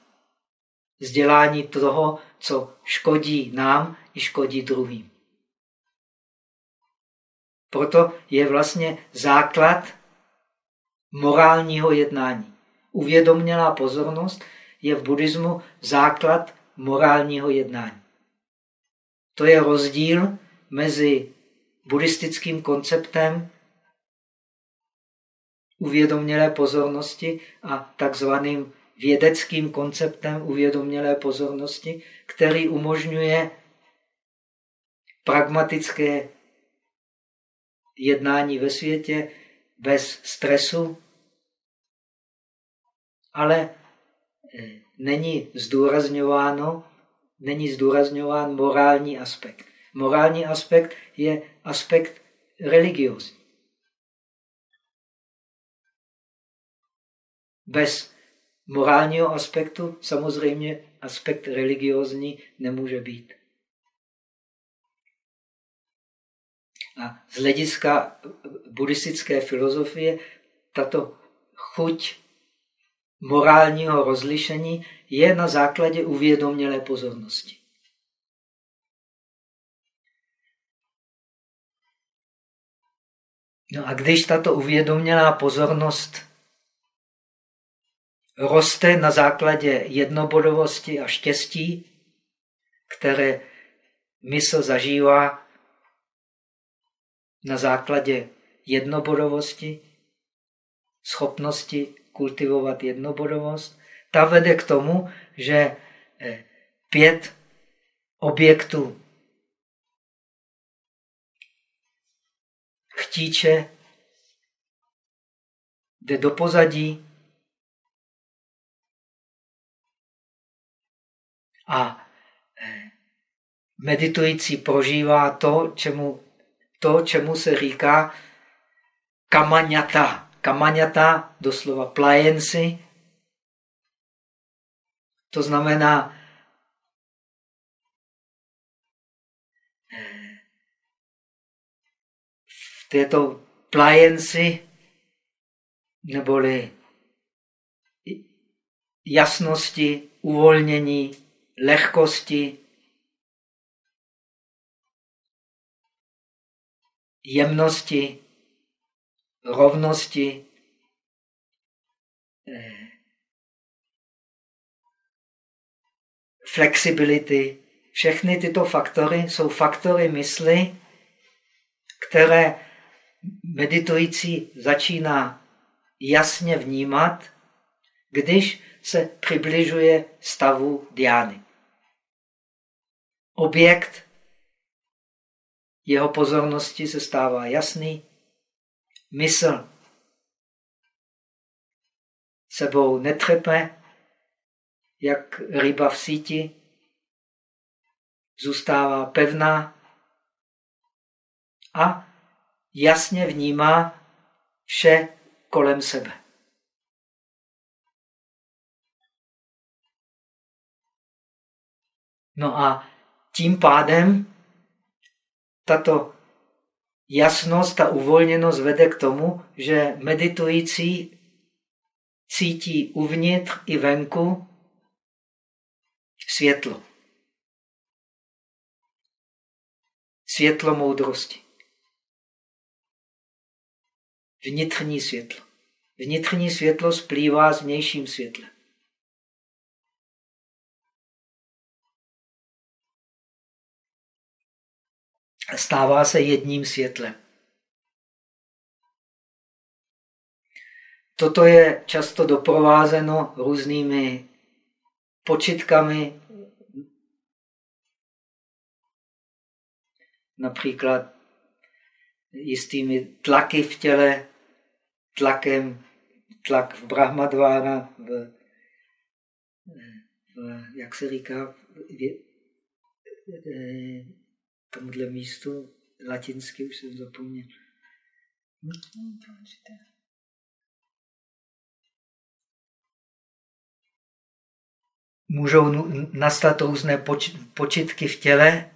Z dělání toho, co škodí nám i škodí druhým. Proto je vlastně základ morálního jednání. Uvědomělá pozornost je v buddhismu základ morálního jednání. To je rozdíl mezi buddhistickým konceptem uvědomělé pozornosti a takzvaným vědeckým konceptem uvědomělé pozornosti, který umožňuje pragmatické jednání ve světě bez stresu, ale eh, není zdůrazňováno, není zdůrazňován morální aspekt. Morální aspekt je aspekt religiózní. Bez morálního aspektu samozřejmě aspekt religiózní nemůže být. A z hlediska buddhistické filozofie tato chuť morálního rozlišení je na základě uvědomělé pozornosti. No a když tato uvědomělá pozornost roste na základě jednobodovosti a štěstí, které mysl zažívá na základě jednobodovosti, schopnosti kultivovat jednobodovost, ta vede k tomu, že eh, pět objektů chtíče jde do pozadí a eh, meditující prožívá to, čemu, to, čemu se říká kamaňata. Kamaňata, doslova plajenci, to znamená eh, v této plajenci neboli jasnosti, uvolnění, lehkosti, jemnosti, rovnosti, eh, flexibility. Všechny tyto faktory jsou faktory mysli, které meditující začíná jasně vnímat, když se přibližuje stavu diány. Objekt jeho pozornosti se stává jasný, mysl sebou netřepe, jak ryba v síti, zůstává pevná a jasně vnímá vše kolem sebe. No a tím pádem tato jasnost a uvolněnost vede k tomu, že meditující cítí uvnitř i venku světlo. Světlo moudrosti. vnitřní světlo. Vnitřní světlo splývá s vnějším světlem. Stává se jedním světlem. Toto je často doprovázeno různými počitkami, například jistými tlaky v těle, tlakem, tlak v Brahmadvára, v, v jak se říká, v, v, tomuhle místu, latinsky už jsem zapomněl. Můžou nastat různé poč počitky v těle,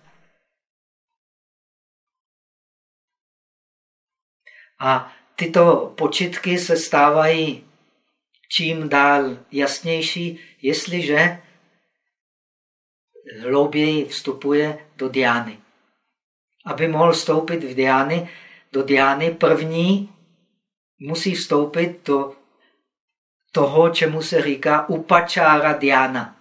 A tyto počitky se stávají čím dál jasnější, jestliže hlouběji vstupuje do diány. Aby mohl vstoupit v diány, do diány první musí vstoupit do toho, čemu se říká upačára diána.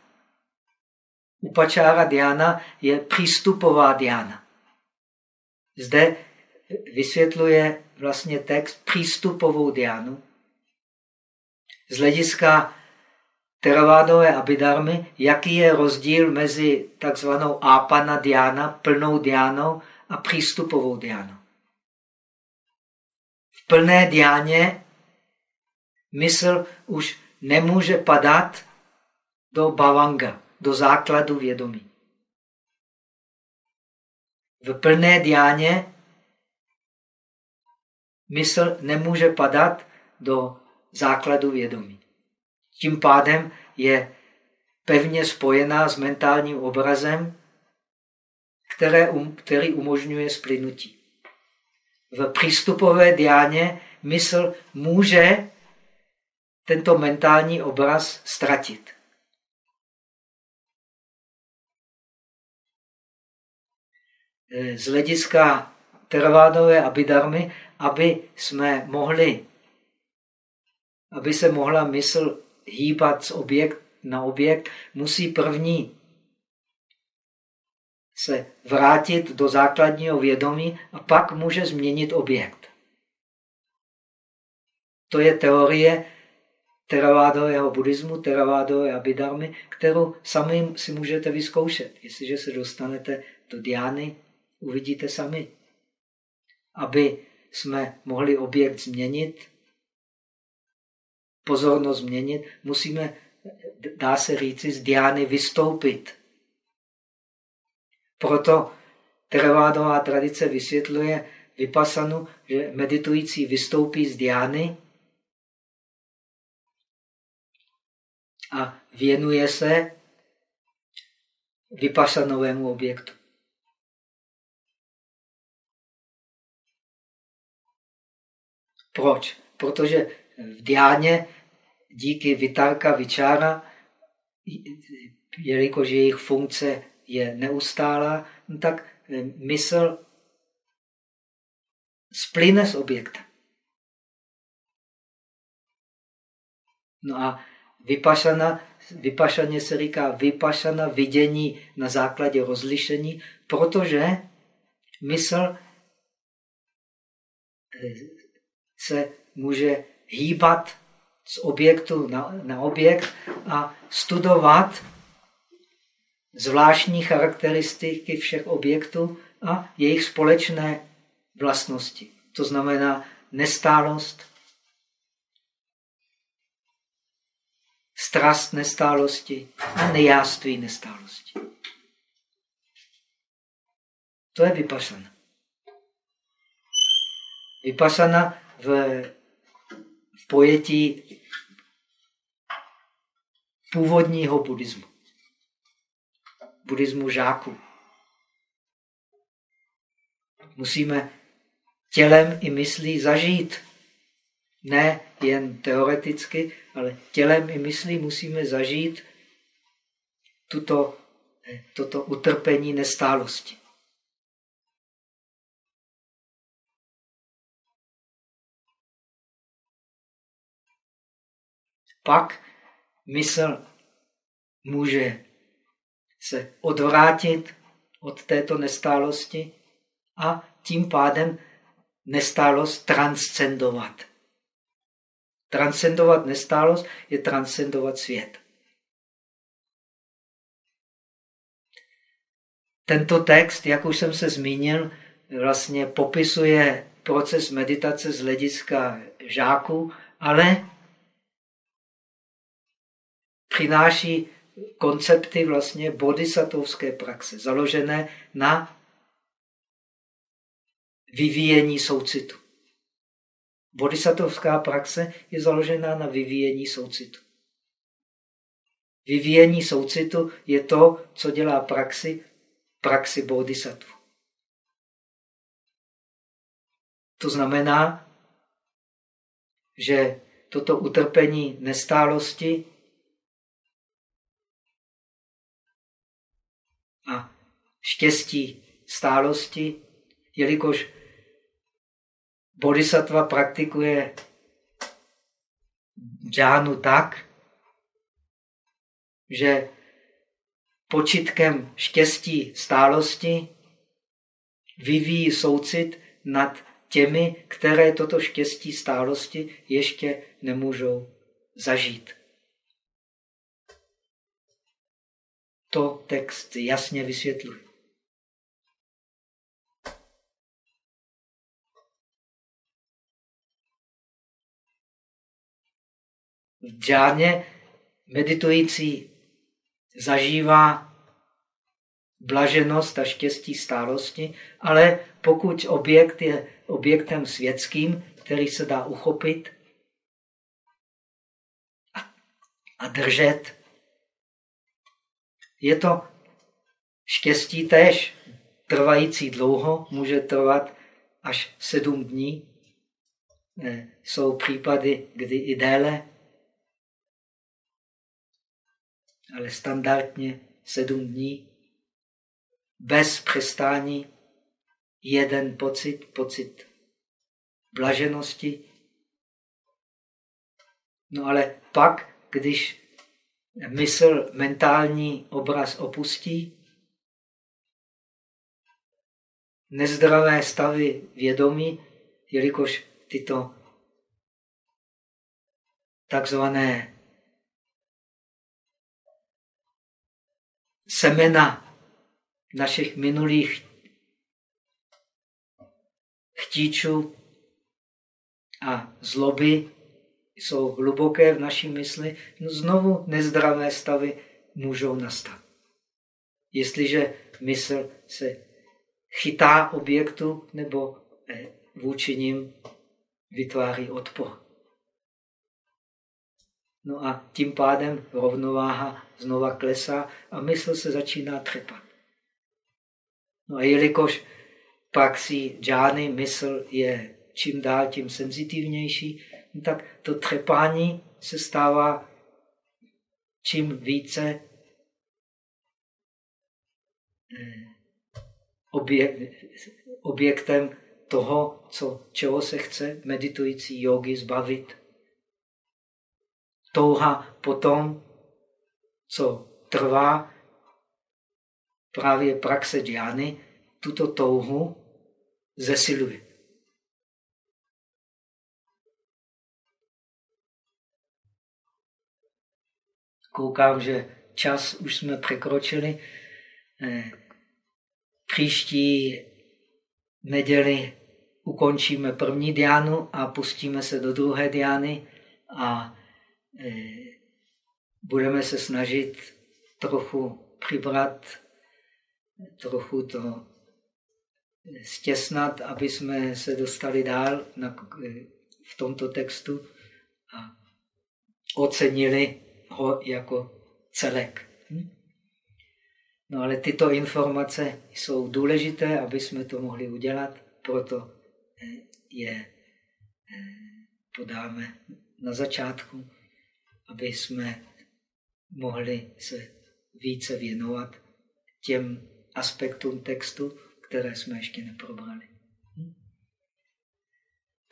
Upačára diána je přístupová diána. Zde vysvětluje vlastně text přístupovou diánu. Z hlediska teravádové abidarmy, jaký je rozdíl mezi takzvanou ápana diána, plnou diánou a přístupovou diánou. V plné diáně mysl už nemůže padat do bavanga, do základu vědomí. V plné diáně mysl nemůže padat do základu vědomí. Tím pádem je pevně spojená s mentálním obrazem, které, um, který umožňuje splynutí. V přístupové diáně mysl může tento mentální obraz ztratit. Z hlediska teravádové abidarmy aby jsme mohli, aby se mohla mysl hýbat z objekt na objekt, musí první se vrátit do základního vědomí a pak může změnit objekt. To je teorie teravádového buddhismu, teravádové abidarmy, kterou sami si můžete vyzkoušet. Jestliže se dostanete do diány, uvidíte sami. Aby jsme mohli objekt změnit, pozornost změnit, musíme, dá se říci, z diány vystoupit. Proto Theravádová tradice vysvětluje vypasanu, že meditující vystoupí z diány a věnuje se vypasanovému objektu. Proč? Protože v diáně díky Vitarka Vičára, jelikož jejich funkce je neustálá, no tak eh, mysl splyne s objektem. No a vypašana, vypašaně se říká vypašana vidění na základě rozlišení, protože mysl eh, se může hýbat z objektu na, na objekt a studovat zvláštní charakteristiky všech objektů a jejich společné vlastnosti. To znamená nestálost, strast nestálosti a nejáství nestálosti. To je vypasana. Vypasana v, v pojetí původního buddhismu. Buddhismu žáků. Musíme tělem i myslí zažít. Ne jen teoreticky, ale tělem i myslí musíme zažít tuto, toto utrpení nestálosti. pak mysl může se odvrátit od této nestálosti a tím pádem nestálost transcendovat. Transcendovat nestálost je transcendovat svět. Tento text, jak už jsem se zmínil, vlastně popisuje proces meditace z hlediska žáků, ale přináší koncepty vlastně bodhisattvovské praxe, založené na vyvíjení soucitu. Bodhisattvovská praxe je založená na vyvíjení soucitu. Vyvíjení soucitu je to, co dělá praxi, praxi bodhisattva. To znamená, že toto utrpení nestálosti štěstí stálosti, jelikož bodhisattva praktikuje džánu tak, že počitkem štěstí stálosti vyvíjí soucit nad těmi, které toto štěstí stálosti ještě nemůžou zažít. To text jasně vysvětluje. V džáně meditující zažívá blaženost a štěstí stálosti, ale pokud objekt je objektem světským, který se dá uchopit a držet, je to štěstí též trvající dlouho, může trvat až sedm dní. Jsou případy, kdy i déle, ale standardně sedm dní bez přestání jeden pocit, pocit blaženosti. No ale pak, když mysl mentální obraz opustí, nezdravé stavy vědomí, jelikož tyto takzvané semena našich minulých chtíčů a zloby jsou hluboké v naší mysli, no znovu nezdravé stavy můžou nastat. Jestliže mysl se chytá objektu nebo eh, vůči ním vytváří odpor. No a tím pádem rovnováha znova klesá a mysl se začíná třepat. No a jelikož praxí džány mysl je čím dál tím senzitivnější, no tak to třepání se stává čím více eh, objektem toho, co, čeho se chce meditující jogi zbavit. Touha potom, co trvá právě praxe džány, tuto touhu zesiluje. Koukám, že čas už jsme překročili. Eh, příští neděli ukončíme první diánu a pustíme se do druhé diány a budeme se snažit trochu přibrat, trochu to stěsnat, aby jsme se dostali dál na, v tomto textu a ocenili ho jako celek. Hm? No ale tyto informace jsou důležité, aby jsme to mohli udělat, proto eh, je eh, podáme na začátku, aby jsme mohli se více věnovat těm aspektům textu, které jsme ještě neprobrali. Hm?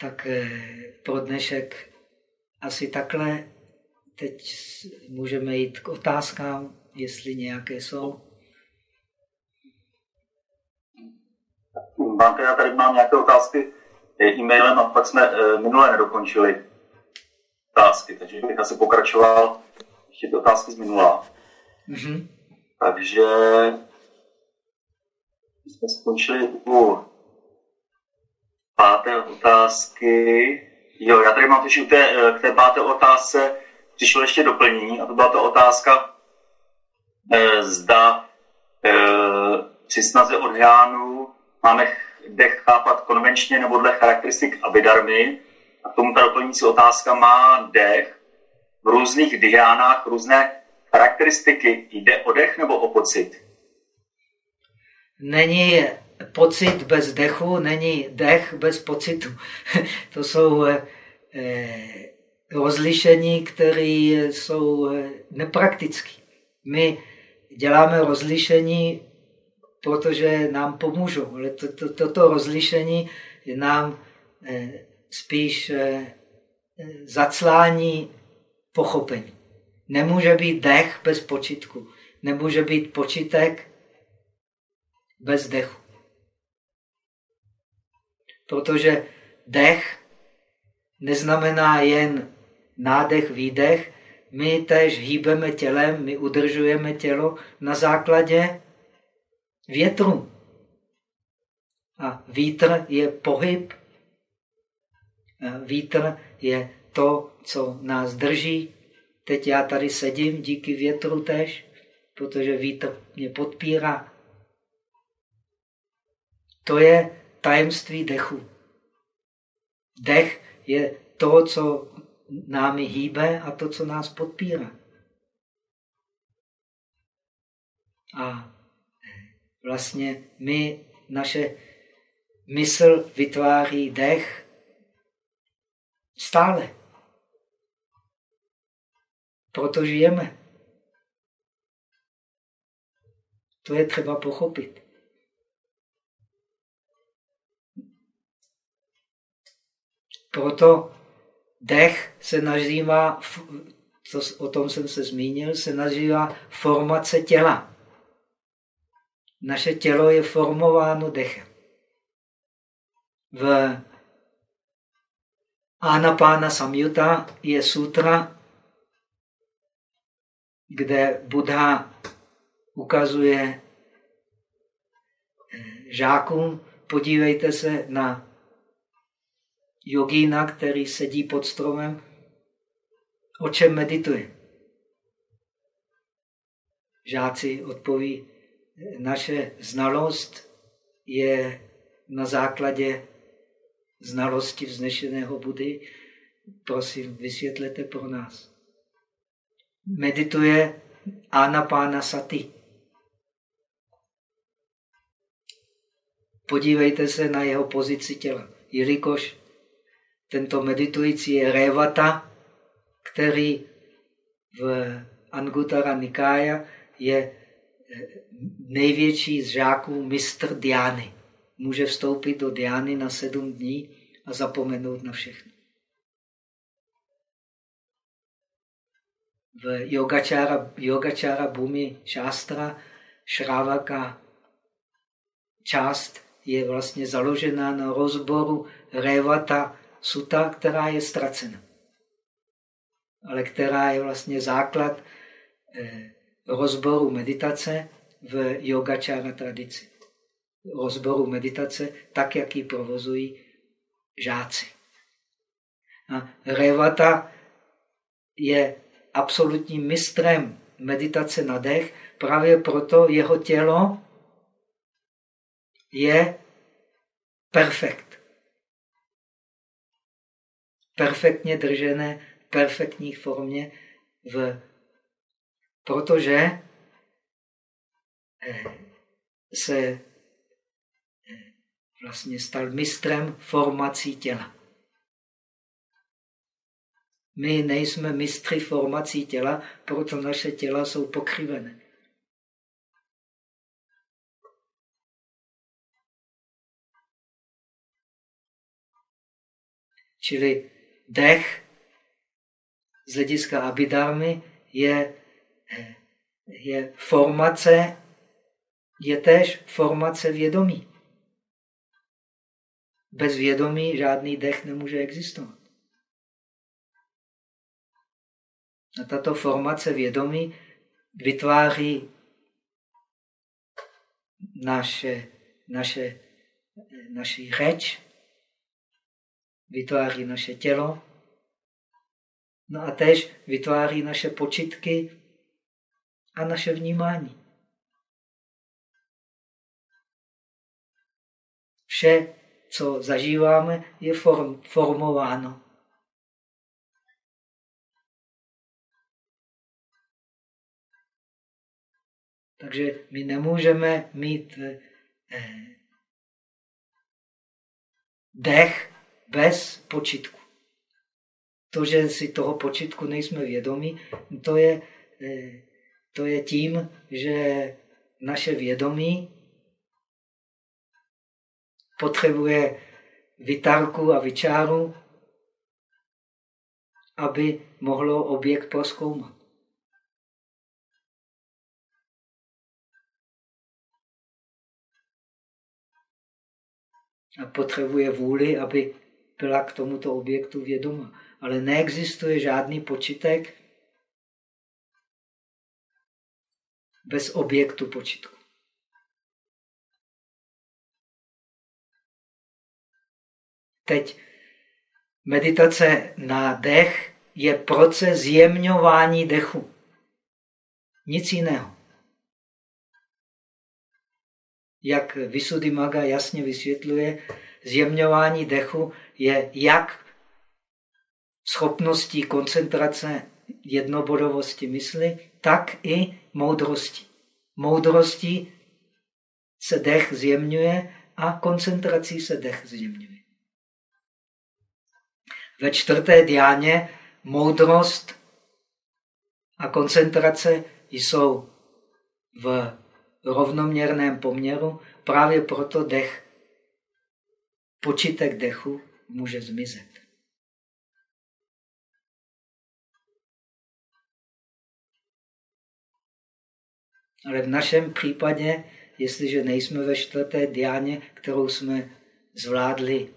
Tak eh, pro dnešek asi takhle teď můžeme jít k otázkám, jestli nějaké jsou. Banka, já tady mám nějaké otázky e-mailem a pak jsme e, minule nedokončili otázky, takže bych asi pokračoval ještě ty otázky z minula. Mm-hmm. Takže jsme skončili u páté otázky. Jo, já tady mám totiž té, k té páté otázce přišlo ještě doplnění a to byla ta otázka, e, zda e, při snaze od Jánu máme dech chápat konvenčně nebo dle charakteristik abidarmy. A k tomu ta doplňující otázka má dech v různých diánách různé charakteristiky. Jde o dech nebo o pocit? Není pocit bez dechu, není dech bez pocitu. to jsou eh, rozlišení, které jsou eh, nepraktické. My děláme rozlišení, protože nám pomůžou, ale toto to, to, to rozlišení nám eh, spíš eh, zaclání pochopení. Nemůže být dech bez počitku. Nemůže být počitek bez dechu. Protože dech neznamená jen nádech, výdech, my tež hýbeme tělem, my udržujeme tělo na základě větru. A vítr je pohyb. A vítr je to, co nás drží. Teď já tady sedím díky větru tež, protože vítr mě podpírá. To je tajemství dechu. Dech je to, co námi hýbe a to, co nás podpírá. A vlastně my, naše mysl vytváří dech stále. Proto žijeme. To je třeba pochopit. Proto dech se nazývá, to, o tom jsem se zmínil, se nazývá formace těla. Naše tělo je formováno dechem. V Anapána Samyuta je sutra, kde Buddha ukazuje eh, žákům, podívejte se na jogína, který sedí pod stromem, o čem medituje. Žáci odpoví, naše znalost je na základě znalosti vznešeného Budy. Prosím, vysvětlete pro nás. Medituje Anapána Sati. Podívejte se na jeho pozici těla. Jelikož tento meditující je Revata, který v Anguttara Nikája je eh, největší z žáků mistr Diány. Může vstoupit do Diány na sedm dní a zapomenout na všechno. V Yogačára, yogačára Bhumi Šástra Šrávaka část je vlastně založená na rozboru Revata suta, která je ztracena, ale která je vlastně základ eh, rozboru meditace v yogačára tradici. Rozboru meditace tak, jak ji provozují žáci. A Revata je absolutním mistrem meditace na dech, právě proto jeho tělo je perfekt perfektně držené v perfektní formě, v, protože eh, se vlastně stal mistrem formací těla. My nejsme mistry formací těla, proto naše těla jsou pokřivené. Čili dech z hlediska abidarmy je, je formace, je též formace vědomí. Bez vědomí žádný dech nemůže existovat. A tato formace vědomí vytváří naše, naše, naši řeč, vytváří naše tělo, no a tež vytváří naše počitky a naše vnímání. Vše, co zažíváme, je form, formováno. Takže my nemůžeme mít eh, dech bez počitku. To, že si toho počitku nejsme vědomí, to je, eh, to je tím, že naše vědomí potřebuje vytárku a vyčáru, aby mohlo objekt proskoumat. A potřebuje vůli, aby byla k tomuto objektu vědoma. Ale neexistuje žádný počitek bez objektu počitku. Teď meditace na dech je proces zjemňování dechu. Nic jiného. Jak Maga jasně vysvětluje, zjemňování dechu je jak schopností koncentrace jednobodovosti mysli, tak i moudrosti. Moudrosti se dech zjemňuje a koncentrací se dech zjemňuje. Ve čtvrté diáně moudrost a koncentrace jsou v rovnoměrném poměru, právě proto dech, počitek dechu může zmizet. Ale v našem případě, jestliže nejsme ve čtvrté diáně, kterou jsme zvládli,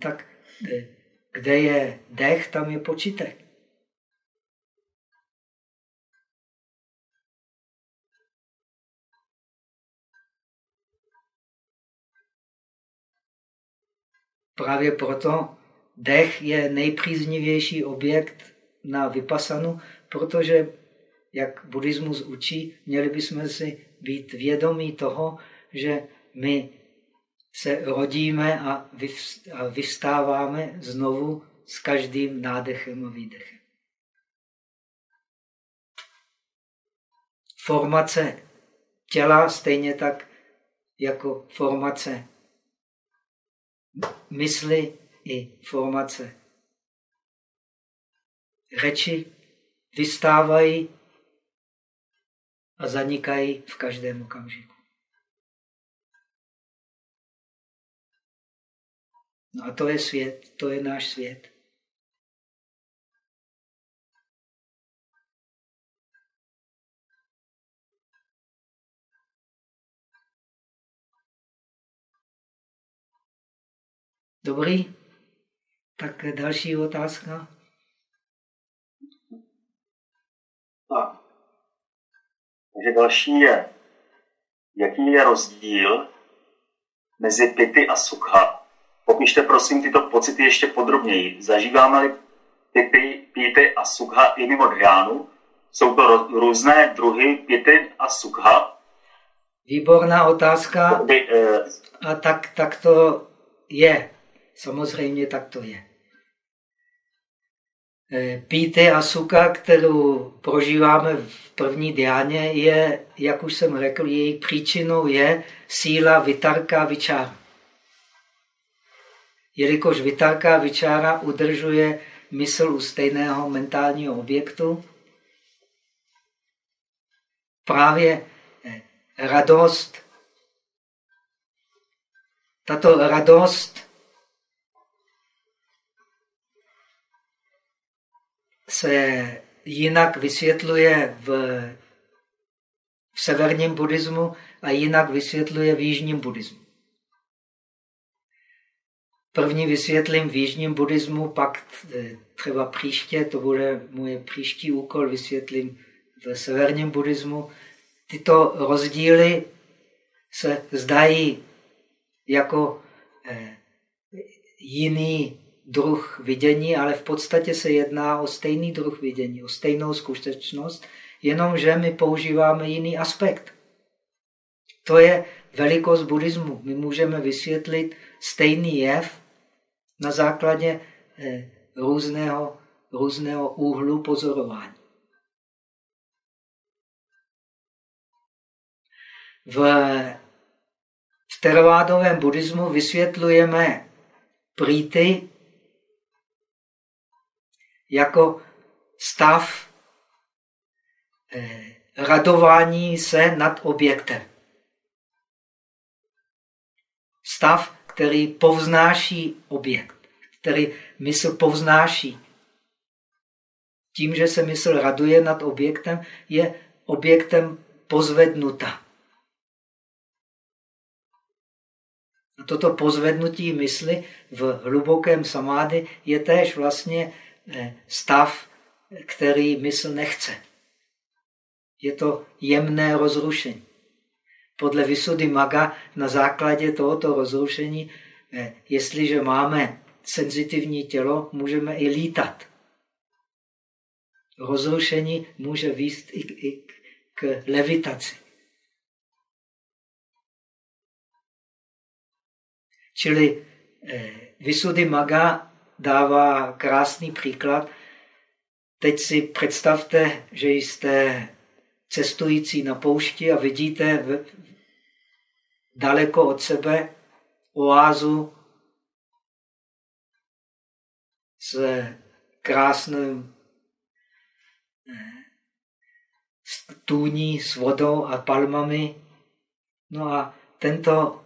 tak kde je dech, tam je počítek. Právě proto dech je nejpříznivější objekt na vypasanu, protože, jak buddhismus učí, měli bychom si být vědomí toho, že my se rodíme a vystáváme znovu s každým nádechem a výdechem. Formace těla stejně tak jako formace mysli i formace řeči vystávají a zanikají v každém okamžiku. No a to je svět, to je náš svět. Dobrý? Tak další otázka. Tak. Takže další je, jaký je rozdíl mezi pity a sukha? Popište prosím tyto pocity ještě podrobněji. Zažíváme-li pity, pity a sukha i mimo dhyánu? Jsou to různé druhy pity a sukha? Výborná otázka. By, eh, a tak, tak to je. Samozřejmě tak to je. E, Píty a suka, kterou prožíváme v první diáně, je, jak už jsem řekl, její příčinou je síla vitarka vyčára. Jelikož vitarka vyčára udržuje mysl u stejného mentálního objektu, právě e, radost, tato radost se jinak vysvětluje v, v severním buddhismu a jinak vysvětluje v jižním buddhismu. První vysvětlím v jižním buddhismu, pak třeba příště, to bude můj příští úkol, vysvětlím v severním buddhismu. Tyto rozdíly se zdají jako eh, jiný druh vidění, ale v podstatě se jedná o stejný druh vidění, o stejnou skutečnost, jenomže my používáme jiný aspekt. To je velikost buddhismu. My můžeme vysvětlit stejný jev na základě eh, různého, různého úhlu pozorování. V, v teravádovém buddhismu vysvětlujeme prýty jako stav eh, radování se nad objektem. Stav, který povznáší objekt, který mysl povznáší. Tím, že se mysl raduje nad objektem, je objektem pozvednuta. A toto pozvednutí mysli v hlubokém samády je též vlastně eh, stav, který mysl nechce. Je to jemné rozrušení. Podle Vysudy Maga na základě tohoto rozrušení, eh, jestliže máme senzitivní tělo, můžeme i lítat. Rozrušení může výst i, i k levitaci. Čili eh, Vysudy Maga dává krásný příklad. Teď si představte, že jste cestující na poušti a vidíte v, daleko od sebe oázu s krásným tůní s vodou a palmami. No a tento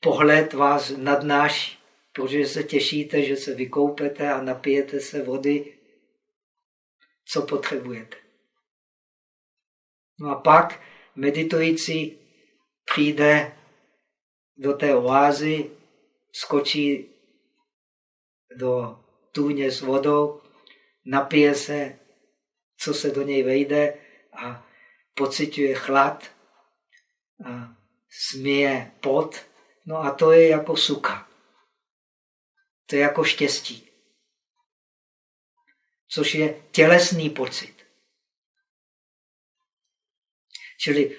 pohled vás nadnáší, protože se těšíte, že se vykoupete a napijete se vody, co potřebujete. No a pak meditující přijde do té oázy, skočí do tůně s vodou, napije se, co se do něj vejde a pociťuje chlad a smije pot No a to je jako suka. To je jako štěstí. Což je tělesný pocit. Čili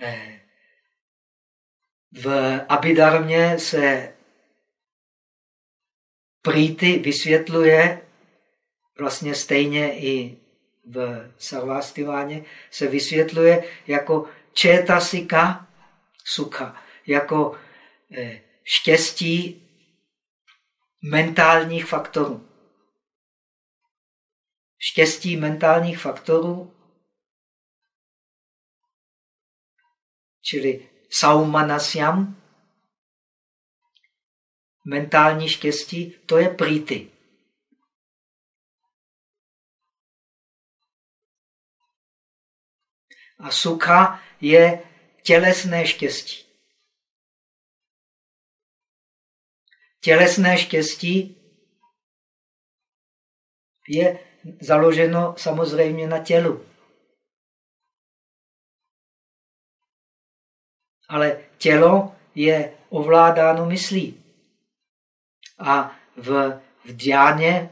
eh, v Abidarmě se prýty vysvětluje vlastně stejně i v Sarvastiváně se vysvětluje jako četasika sukha, jako Eh, štěstí mentálních faktorů. Štěstí mentálních faktorů, čili saumanasyam, mentální štěstí, to je prýty. A sukha je tělesné štěstí. Tělesné štěstí je založeno samozřejmě na tělu. Ale tělo je ovládáno myslí. A v, v diáně,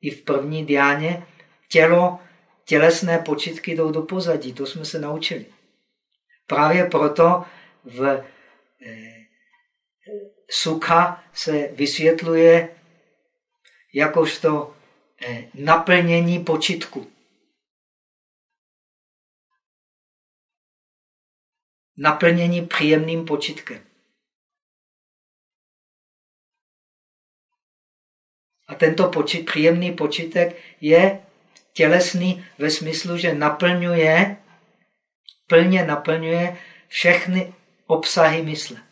i v první diáně, tělo, tělesné počitky jdou do pozadí. To jsme se naučili. Právě proto v eh, sukha se vysvětluje jakožto eh, naplnění počitku. Naplnění příjemným počitkem. A tento počit, příjemný počitek je tělesný ve smyslu, že naplňuje, plně naplňuje všechny obsahy mysle.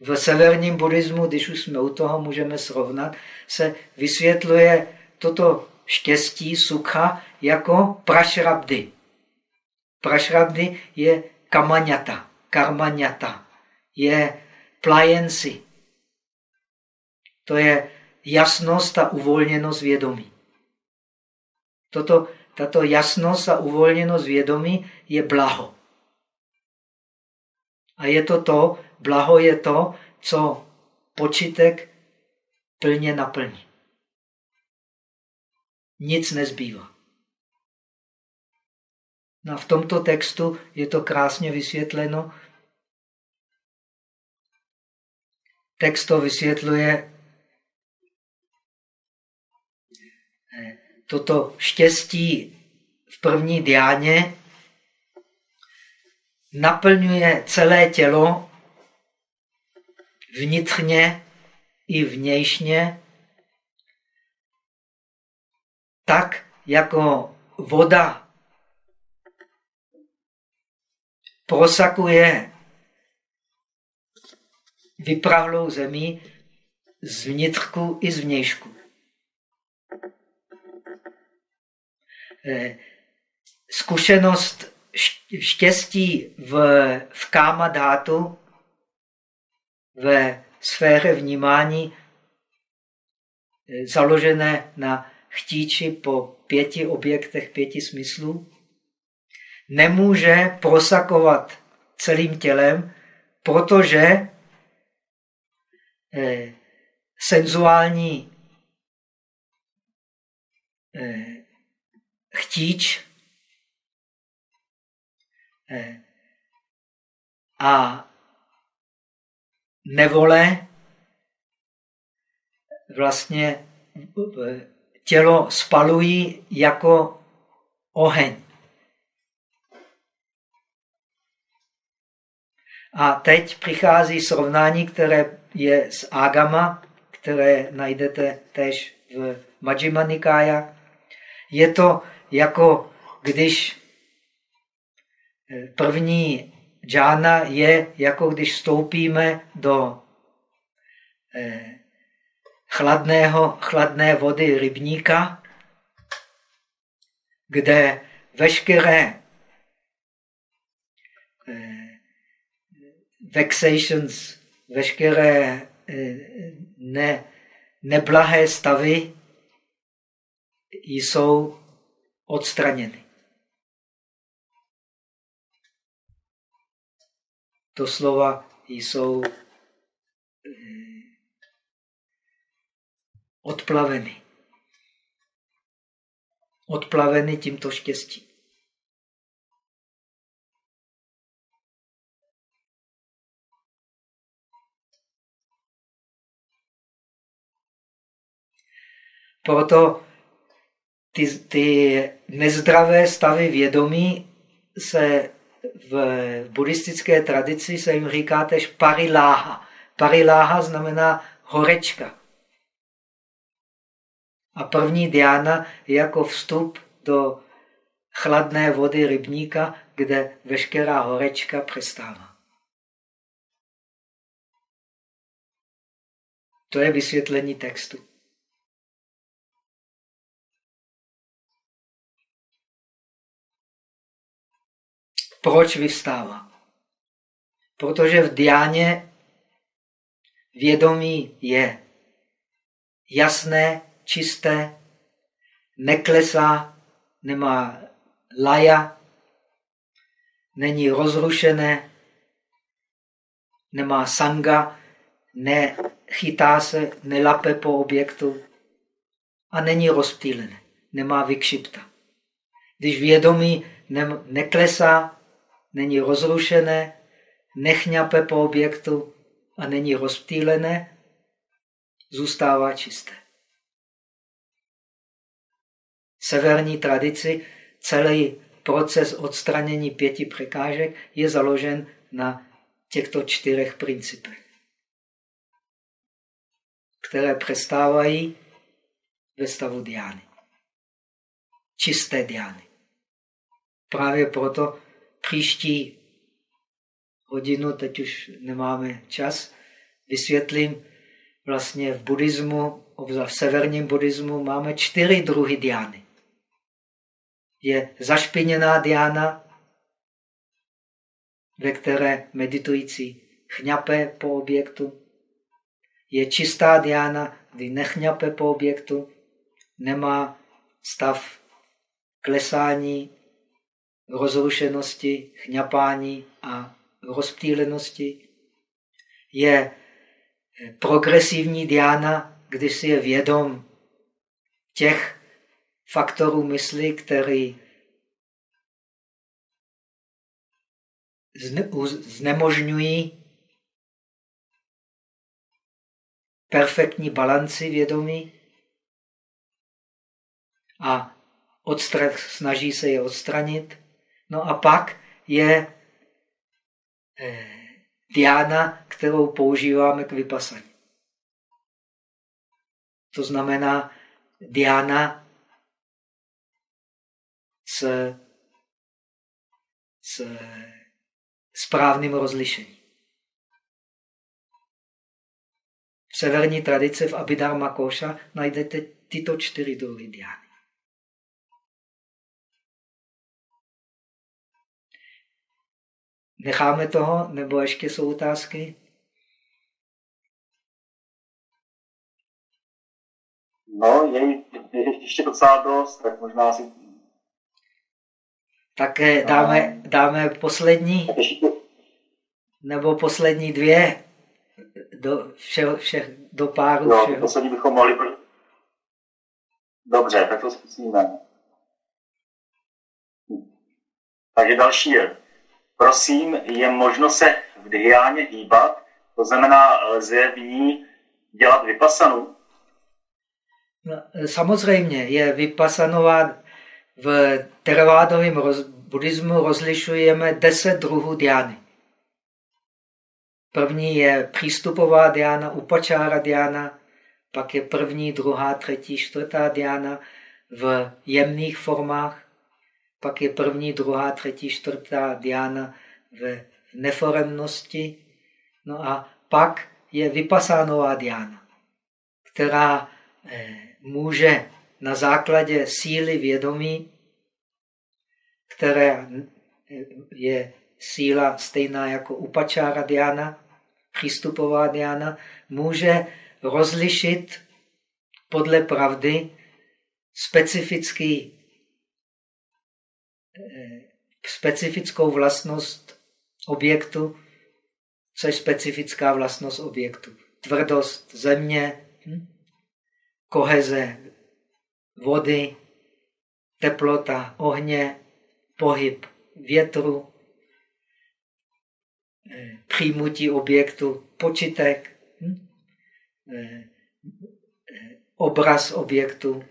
V severním buddhismu, když už jsme u toho, můžeme srovnat, se vysvětluje toto štěstí, sukha, jako prašrabdy. Prašrabdy je kamanyata, karmanyata, je plajenci. To je jasnost a uvolněnost vědomí. Toto, tato jasnost a uvolněnost vědomí je blaho. A je to to, blaho je to, co počitek plně naplní. Nic nezbývá. No a v tomto textu je to krásně vysvětleno. Text to vysvětluje eh, toto štěstí v první diáně naplňuje celé tělo vnitřně i vnějšně tak, jako voda prosakuje vyprahlou zemi z vnitřku i z vnějšku. Eh, zkušenost štěstí v, v káma dátu, ve sféře vnímání eh, založené na chtíči po pěti objektech, pěti smyslů, nemůže prosakovat celým tělem, protože eh, senzuální eh, chtíč eh, a nevole vlastně tělo spalují jako oheň. A teď přichází srovnání, které je z Agama, které najdete tež v Majjima Nikaya. Je to jako když eh, první džána je jako když vstoupíme do eh, chladného, chladné vody rybníka, kde veškeré eh, vexations, veškeré eh, ne, neblahé stavy jsou odstraněny. To slova jsou odplaveny. Odplaveny tímto štěstím. Proto ty, ty nezdravé stavy vědomí se v, v buddhistické tradici se jim říká tež pariláha. Pariláha znamená horečka. A první diána je jako vstup do chladné vody rybníka, kde veškerá horečka přestává. To je vysvětlení textu. Proč vystává? Protože v diáně vědomí je jasné, čisté, neklesá, nemá laja, není rozrušené, nemá sanga, nechytá se, nelape po objektu a není rozptýlené, nemá vykšipta. Když vědomí ne neklesá, není rozrušené, nechňape po objektu a není rozptýlené, zůstává čisté severní tradici celý proces odstranění pěti překážek je založen na těchto čtyřech principech, které přestávají ve stavu diány. Čisté diány. Právě proto příští hodinu, teď už nemáme čas, vysvětlím, vlastně v buddhismu, v severním buddhismu máme čtyři druhy diány. Je zašpiněná diána, ve které meditující chňape po objektu. Je čistá diána, kdy nechňape po objektu, nemá stav klesání, rozrušenosti, chňapání a rozptýlenosti. Je progresivní diána, kdy si je vědom těch faktorů mysli, který znemožňují perfektní balanci vědomí a snaží se je odstranit. No a pak je eh, diána, kterou používáme k vypasaní. To znamená diána s, s správným rozlišením. V severní tradici v Abhidharma Koša najdete tyto čtyři druhy diány. Necháme toho, nebo ještě jsou otázky? No, je, je ještě docela dost, tak možná si... Tak dáme, dáme poslední, nebo poslední dvě do, vše, vše, do páru. No, všeho. poslední bychom mohli... Dobře, tak to zkusíme. Takže další je. Prosím, je možno se v dhyáně hýbat, to znamená, lze v ní dělat vypasanu? No, samozřejmě je vypasanová. V teravádovém roz, buddhismu rozlišujeme deset druhů diány. První je přístupová diána, upačára diána, pak je první, druhá, třetí, čtvrtá diána v jemných formách, pak je první, druhá, třetí, čtvrtá diána v neforemnosti, no a pak je vypasánová diána, která eh, může na základě síly vědomí, která eh, je síla stejná jako upačára diána, přístupová diána, může rozlišit podle pravdy specifický, eh, specifickou vlastnost objektu, co je specifická vlastnost objektu. Tvrdost země, hm? koheze vody, teplota ohně, pohyb větru, eh, přijmutí objektu, počitek, hm? Eh, obraz objektu,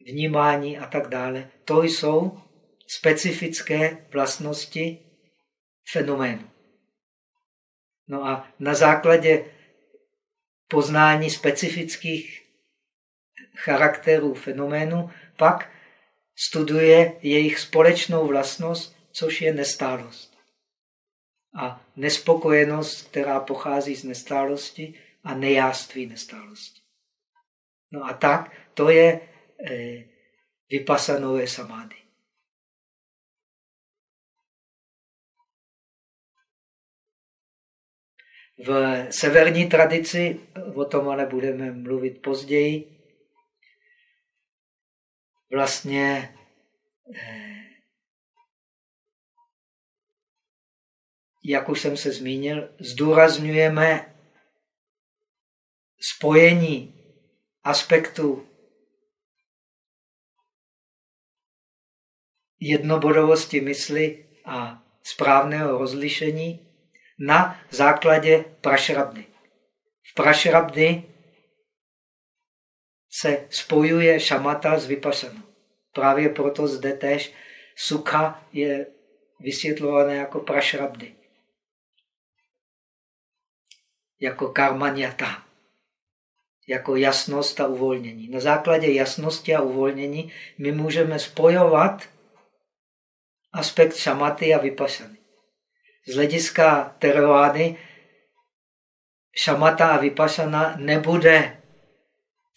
vnímání a tak dále. To jsou specifické vlastnosti fenoménu. No a na základě poznání specifických charakterů fenoménu pak studuje jejich společnou vlastnost, což je nestálost. A nespokojenost, která pochází z nestálosti a nejáství nestálosti. No a tak to je eh, vypasanové samády. V severní tradici, o tom ale budeme mluvit později, vlastně eh, jak už jsem se zmínil, zdůrazňujeme spojení aspektu jednobodovosti mysli a správného rozlišení na základě prašrabdy. V prašrabdy se spojuje šamata s vypasanou. Právě proto zde tež sukha je vysvětlované jako prašrabdy. Jako karmanyata. Jako jasnost a uvolnění. Na základě jasnosti a uvolnění my můžeme spojovat aspekt šamaty a vypasany z hlediska terovány šamata a vypašana nebude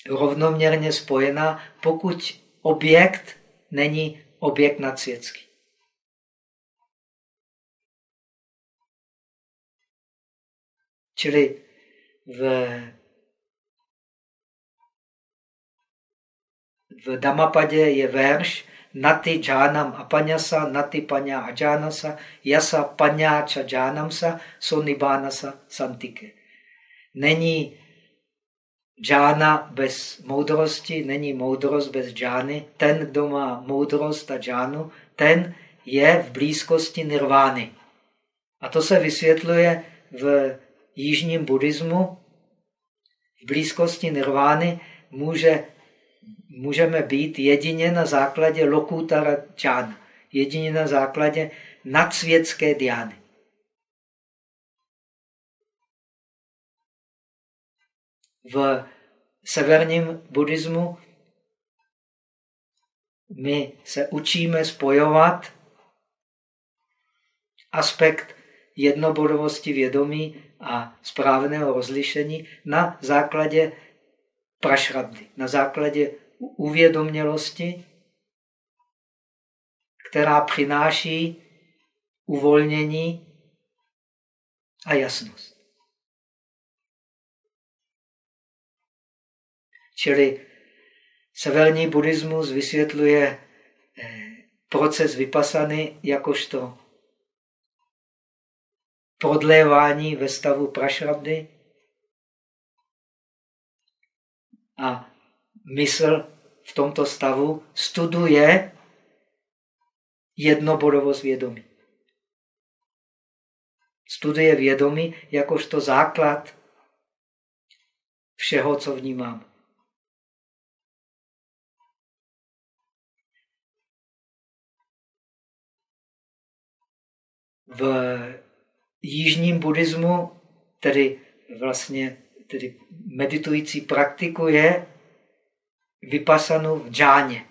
rovnoměrně spojená, pokud objekt není objekt nadsvětský. Čili v, v Damapadě je verš Nati džánam apanyasa, nati panya ajánasa, yasa panya cha džánamsa, so nibánasa santike. Není džána bez moudrosti, není moudrost bez džány. Ten, kdo má moudrost a džánu, ten je v blízkosti nirvány. A to se vysvětluje v jižním buddhismu. V blízkosti nirvány může, můžeme být jedině na základě lokutara džána, jedině na základě nadsvětské diány. V severním buddhismu my se učíme spojovat aspekt jednobodovosti vědomí a správného rozlišení na základě prašrabdy, na základě uvědomělosti, která přináší uvolnění a jasnost. Čili severní buddhismus vysvětluje eh, proces vypasany jakožto prodlévání ve stavu prašrabdy a mysl v tomto stavu studuje jednobodovost vědomí. Studuje vědomí jakožto základ všeho, co vnímám. V jižním buddhismu, tedy vlastně tedy meditující praktikuje vypasanu v džáně,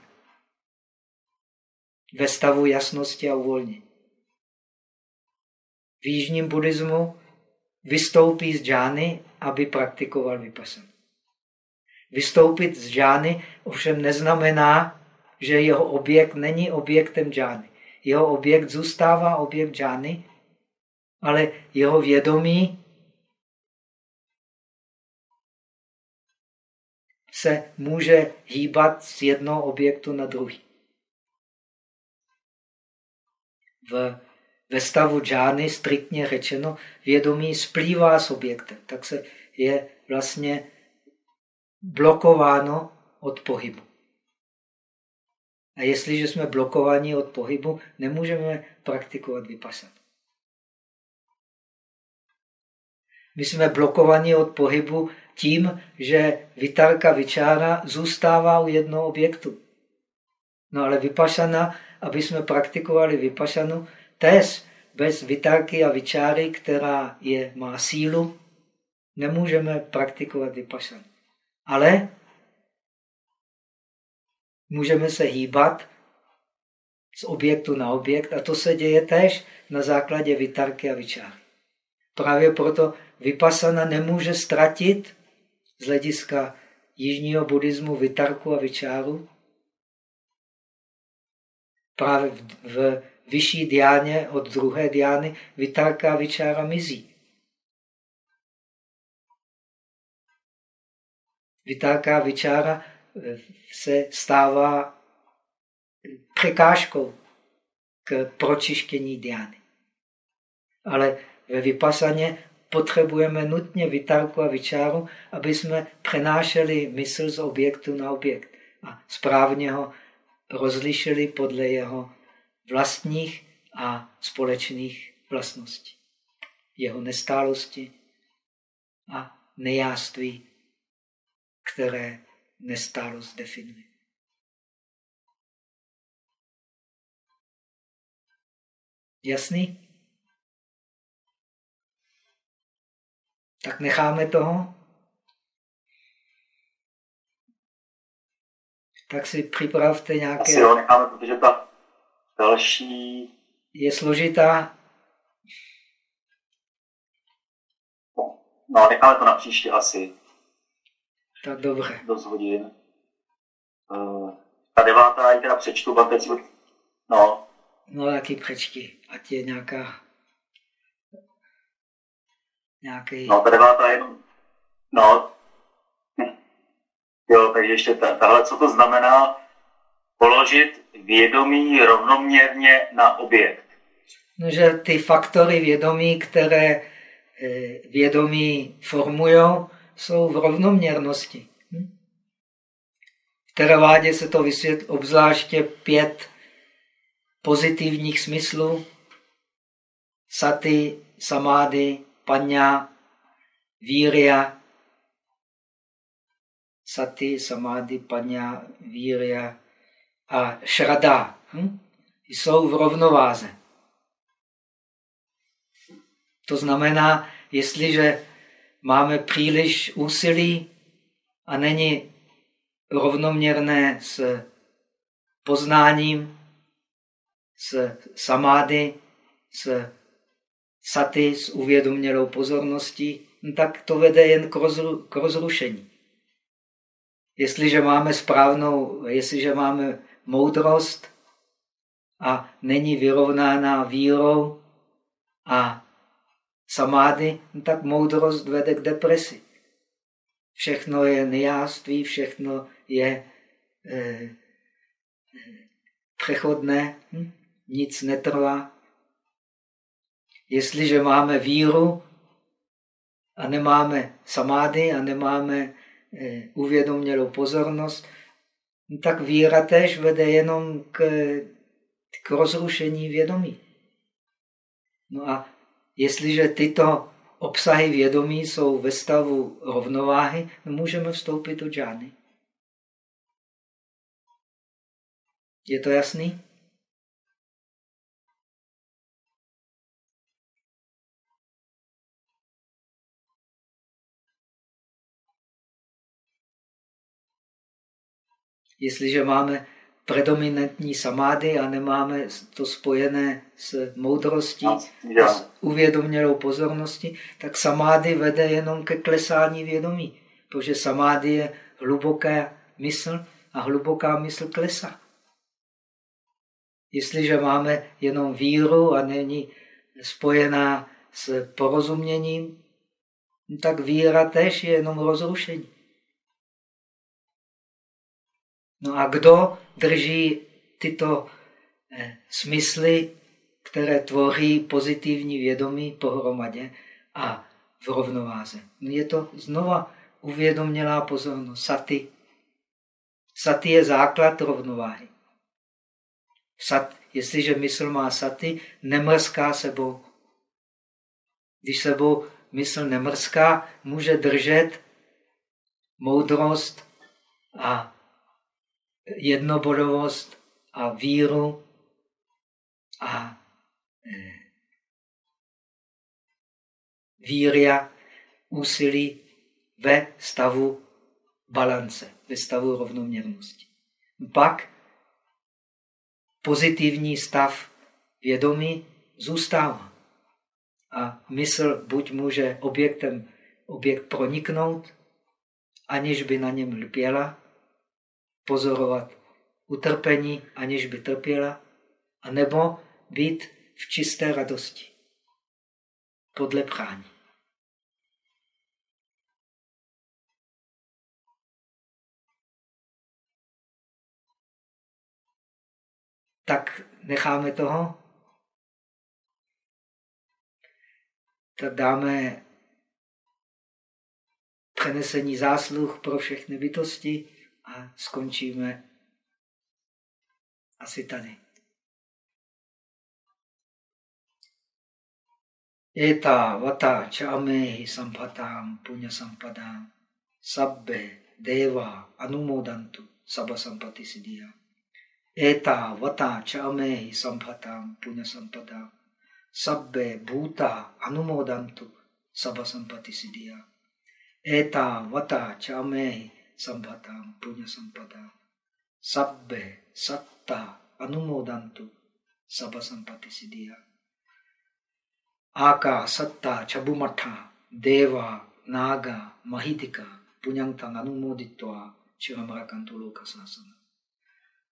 ve stavu jasnosti a uvolnění. V jižním buddhismu vystoupí z džány, aby praktikoval vypasanu. Vystoupit z džány ovšem neznamená, že jeho objekt není objektem džány jeho objekt zůstává objekt džány, ale jeho vědomí se může hýbat z jednoho objektu na druhý. V, ve stavu džány, striktně řečeno, vědomí splývá s objektem, tak se je vlastně blokováno od pohybu. A jestliže jsme blokováni od pohybu, nemůžeme praktikovat vypasat. My jsme blokovaní od pohybu tím, že vitarka vyčára zůstává u jednoho objektu. No ale vypašana, aby jsme praktikovali vypašanu, tež bez vitarky a vyčáry, která je, má sílu, nemůžeme praktikovat vypašanu. Ale můžeme se hýbat z objektu na objekt a to se děje též na základě vitarky a vyčáry. Právě proto vypasana nemůže ztratit z hlediska jižního buddhismu vitarku a vyčáru. Právě v, v vyšší diáně od druhé diány vitarka a vyčára mizí. Vitarka a vyčára se stává překážkou k pročištění diány. Ale ve vypasaně potřebujeme nutně vytárku a vyčáru, aby jsme přenášeli mysl z objektu na objekt a správně ho rozlišili podle jeho vlastních a společných vlastností. Jeho nestálosti a nejáství, které nestálost definuje. Jasný? Tak necháme toho. Tak si připravte nějaké... Asi jo, necháme, protože ta další... Je složitá. No, necháme to na příště asi. Tak dobře. Dost hodin. Uh, ta devátá ji teda přečtu, pak teď... No. No, taky přečti. Ať je nějaká... Nějaký... No, ta devátá je... No. Jo, takže ještě tahle, co to znamená položit vědomí rovnoměrně na objekt. No, že ty faktory vědomí, které eh, vědomí formují, jsou v rovnoměrnosti. Hm? V teravádě se to vysvětlí obzvláště pět pozitivních smyslů. Sati, samády, panya, víria. Sati, samády, panya, víria a šrada. Hm? Jsou v rovnováze. To znamená, jestliže máme příliš úsilí a není rovnoměrné s poznáním, s samády, s saty, s uvědomělou pozorností, no tak to vede jen k, rozru, k rozrušení. Jestliže máme správnou, jestliže máme moudrost a není vyrovnána vírou a samády, no tak moudrost vede k depresi. Všechno je nejáství, všechno je eh, přechodné, hm? nic netrvá. Jestliže máme víru a nemáme samády a nemáme eh, uvědomělou pozornost, no tak víra tež vede jenom k, k rozrušení vědomí. No a Jestliže tyto obsahy vědomí jsou ve stavu rovnováhy, můžeme vstoupit do džány. Je to jasný? Jestliže máme predominantní samády a nemáme to spojené s moudrostí, a s uvědomělou pozorností, tak samády vede jenom ke klesání vědomí, protože samády je hluboká mysl a hluboká mysl klesá. Jestliže máme jenom víru a není spojená s porozuměním, tak víra tež je jenom rozrušení. No a kdo drží tyto eh, smysly, které tvoří pozitivní vědomí pohromadě a v rovnováze? No je to znova uvědomělá pozornost, saty. Saty je základ rovnováhy. Sat, jestliže mysl má saty, nemrská sebou. Když sebou mysl nemrská, může držet moudrost a jednobodovost a víru a eh, víria, úsilí ve stavu balance, ve stavu rovnoměrnosti. Pak pozitivní stav vědomí zůstává. A mysl buď může objektem objekt proniknout, aniž by na něm lpěla, pozorovat utrpení, aniž by trpěla, anebo být v čisté radosti, podle prání. Tak necháme toho. Tak dáme přenesení zásluh pro všechny bytosti a skončíme asi tady. Eta vata chamehi sampatam punya sampadam sabbe deva anumodantu sabha sampati siddhya. Eta vata chamehi sampatam punya sampadam sabbe bhuta anumodantu sabha sampati siddhya. Eta vata chamehi संभताम पुण्य संपदा सभ्य, सत्ता अनुमोदंतु सब संपत्ति सिद्धिया आका, सत्ता, छबुमठा, देवा, नागा महितिका पुण्यंतन अनुमोदित्वा चिरमरा कंतुलोक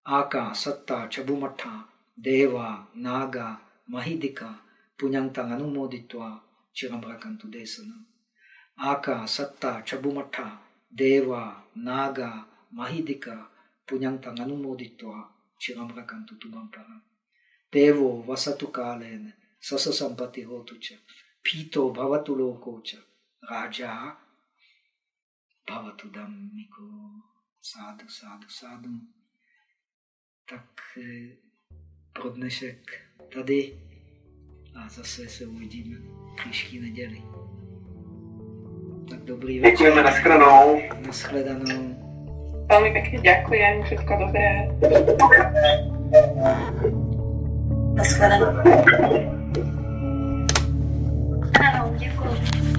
आका, सत्ता, छबुमठा, देवा, नागा, महिदिका पुण्यंतन अनुमोदित्वा चिरमरा कंतु देशन। आका, सत्ता, छबुमठा Deva, Naga, Mahidika, Punyantang Anumoditva, Chiramarakantu Tugampara. Devo Vasatu Kalene, Sasa Sampati Hotucha, Pito Bhavatu Lokocha, Raja Bhavatu Dhammiko, sádu, sádu, sádu. Tak eh, pro dnešek tady a zase se uvidíme příští neděli. Tak dobrý večer. Děkujeme, nashledanou. Nashledanou. Veľmi pekne ďakujem, všetko dobré. Nashledanou. Ano, děkuji.